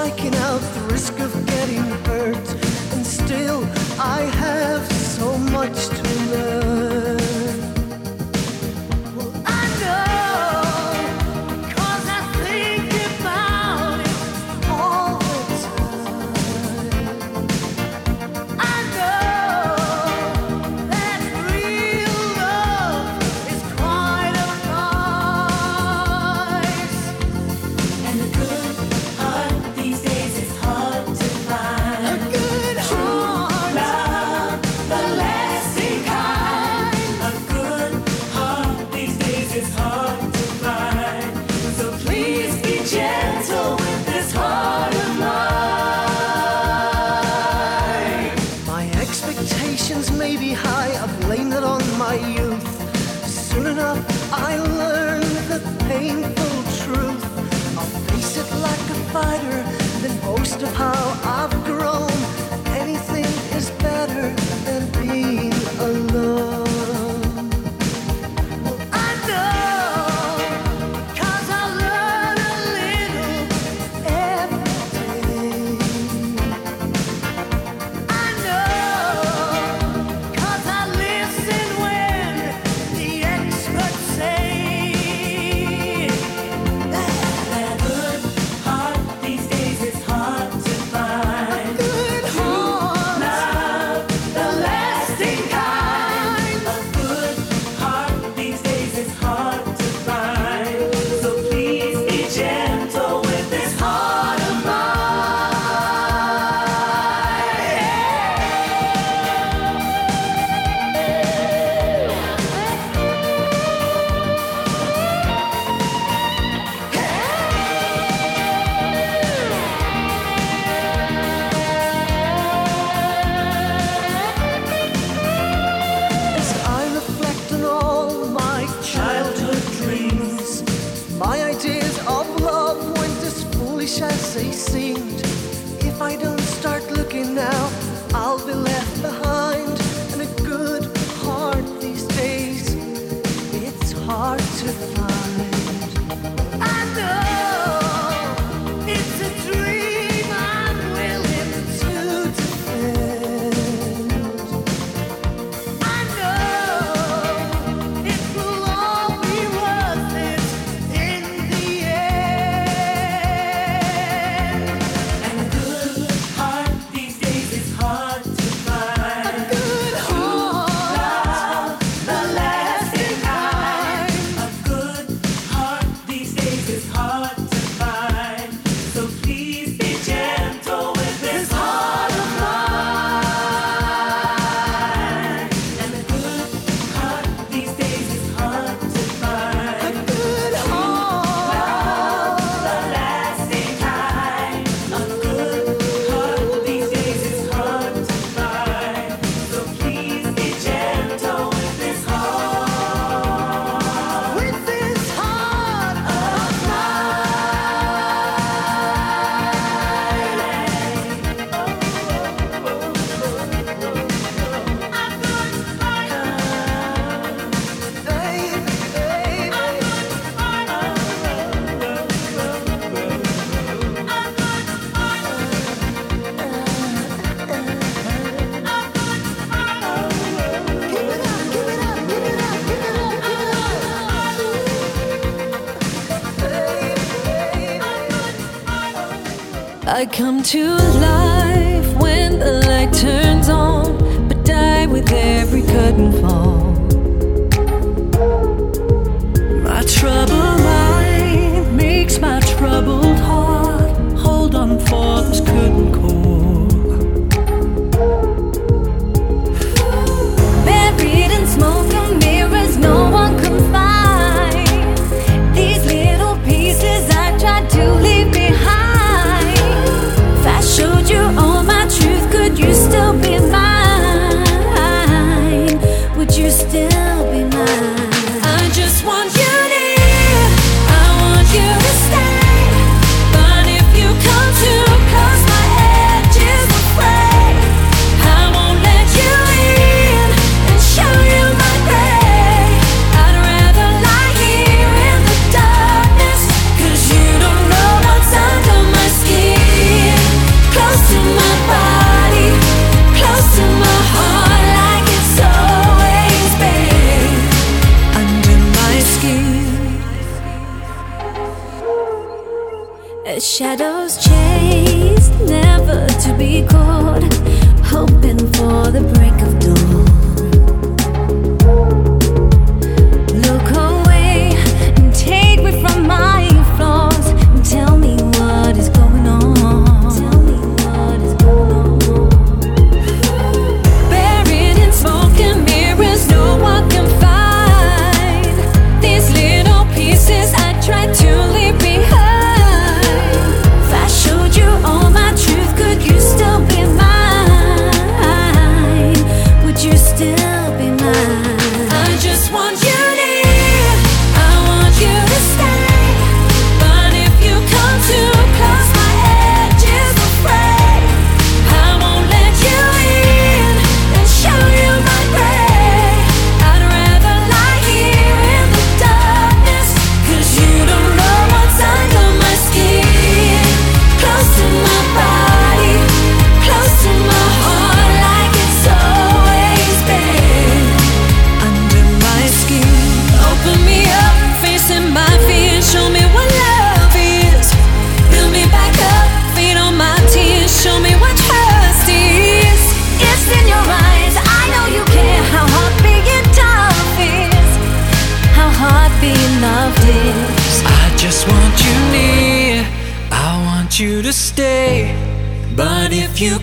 Striking out, I come to life when the light turns on, but die with every curtain fall. My troubled mind makes my troubled heart hold on for this curtain. shadow.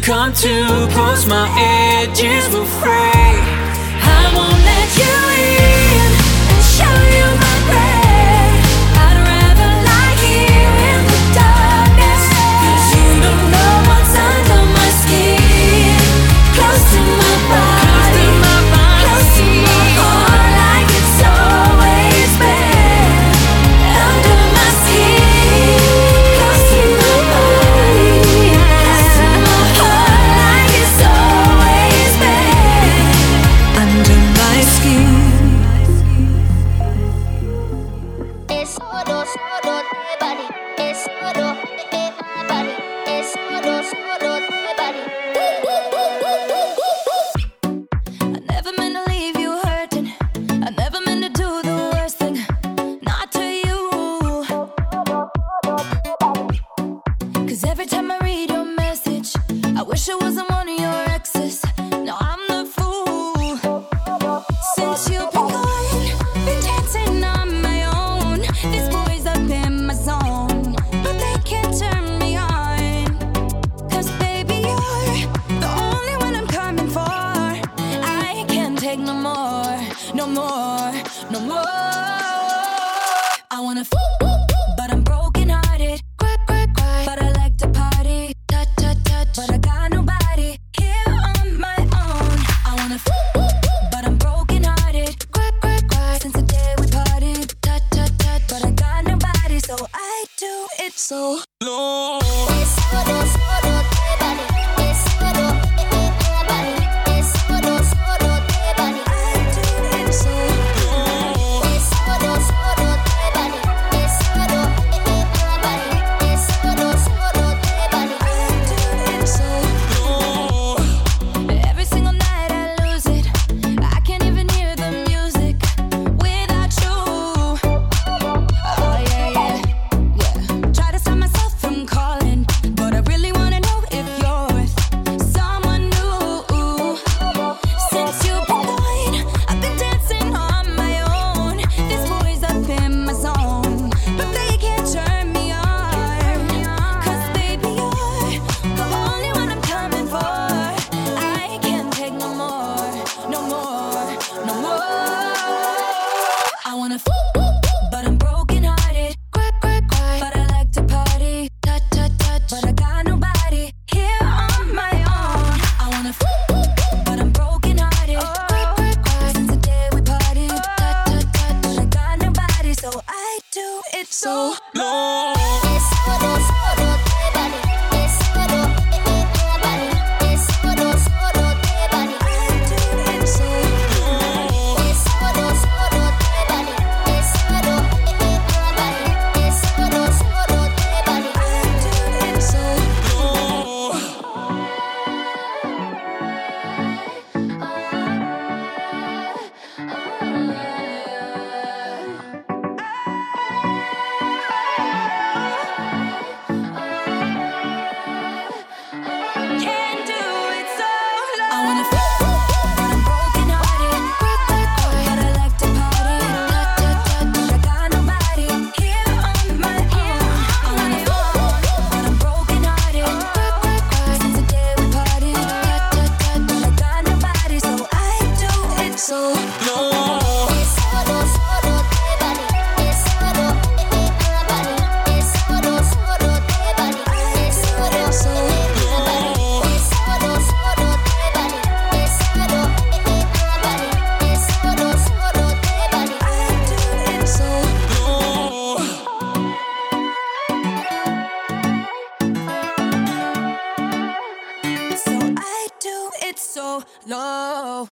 Come too close, my edges will fray.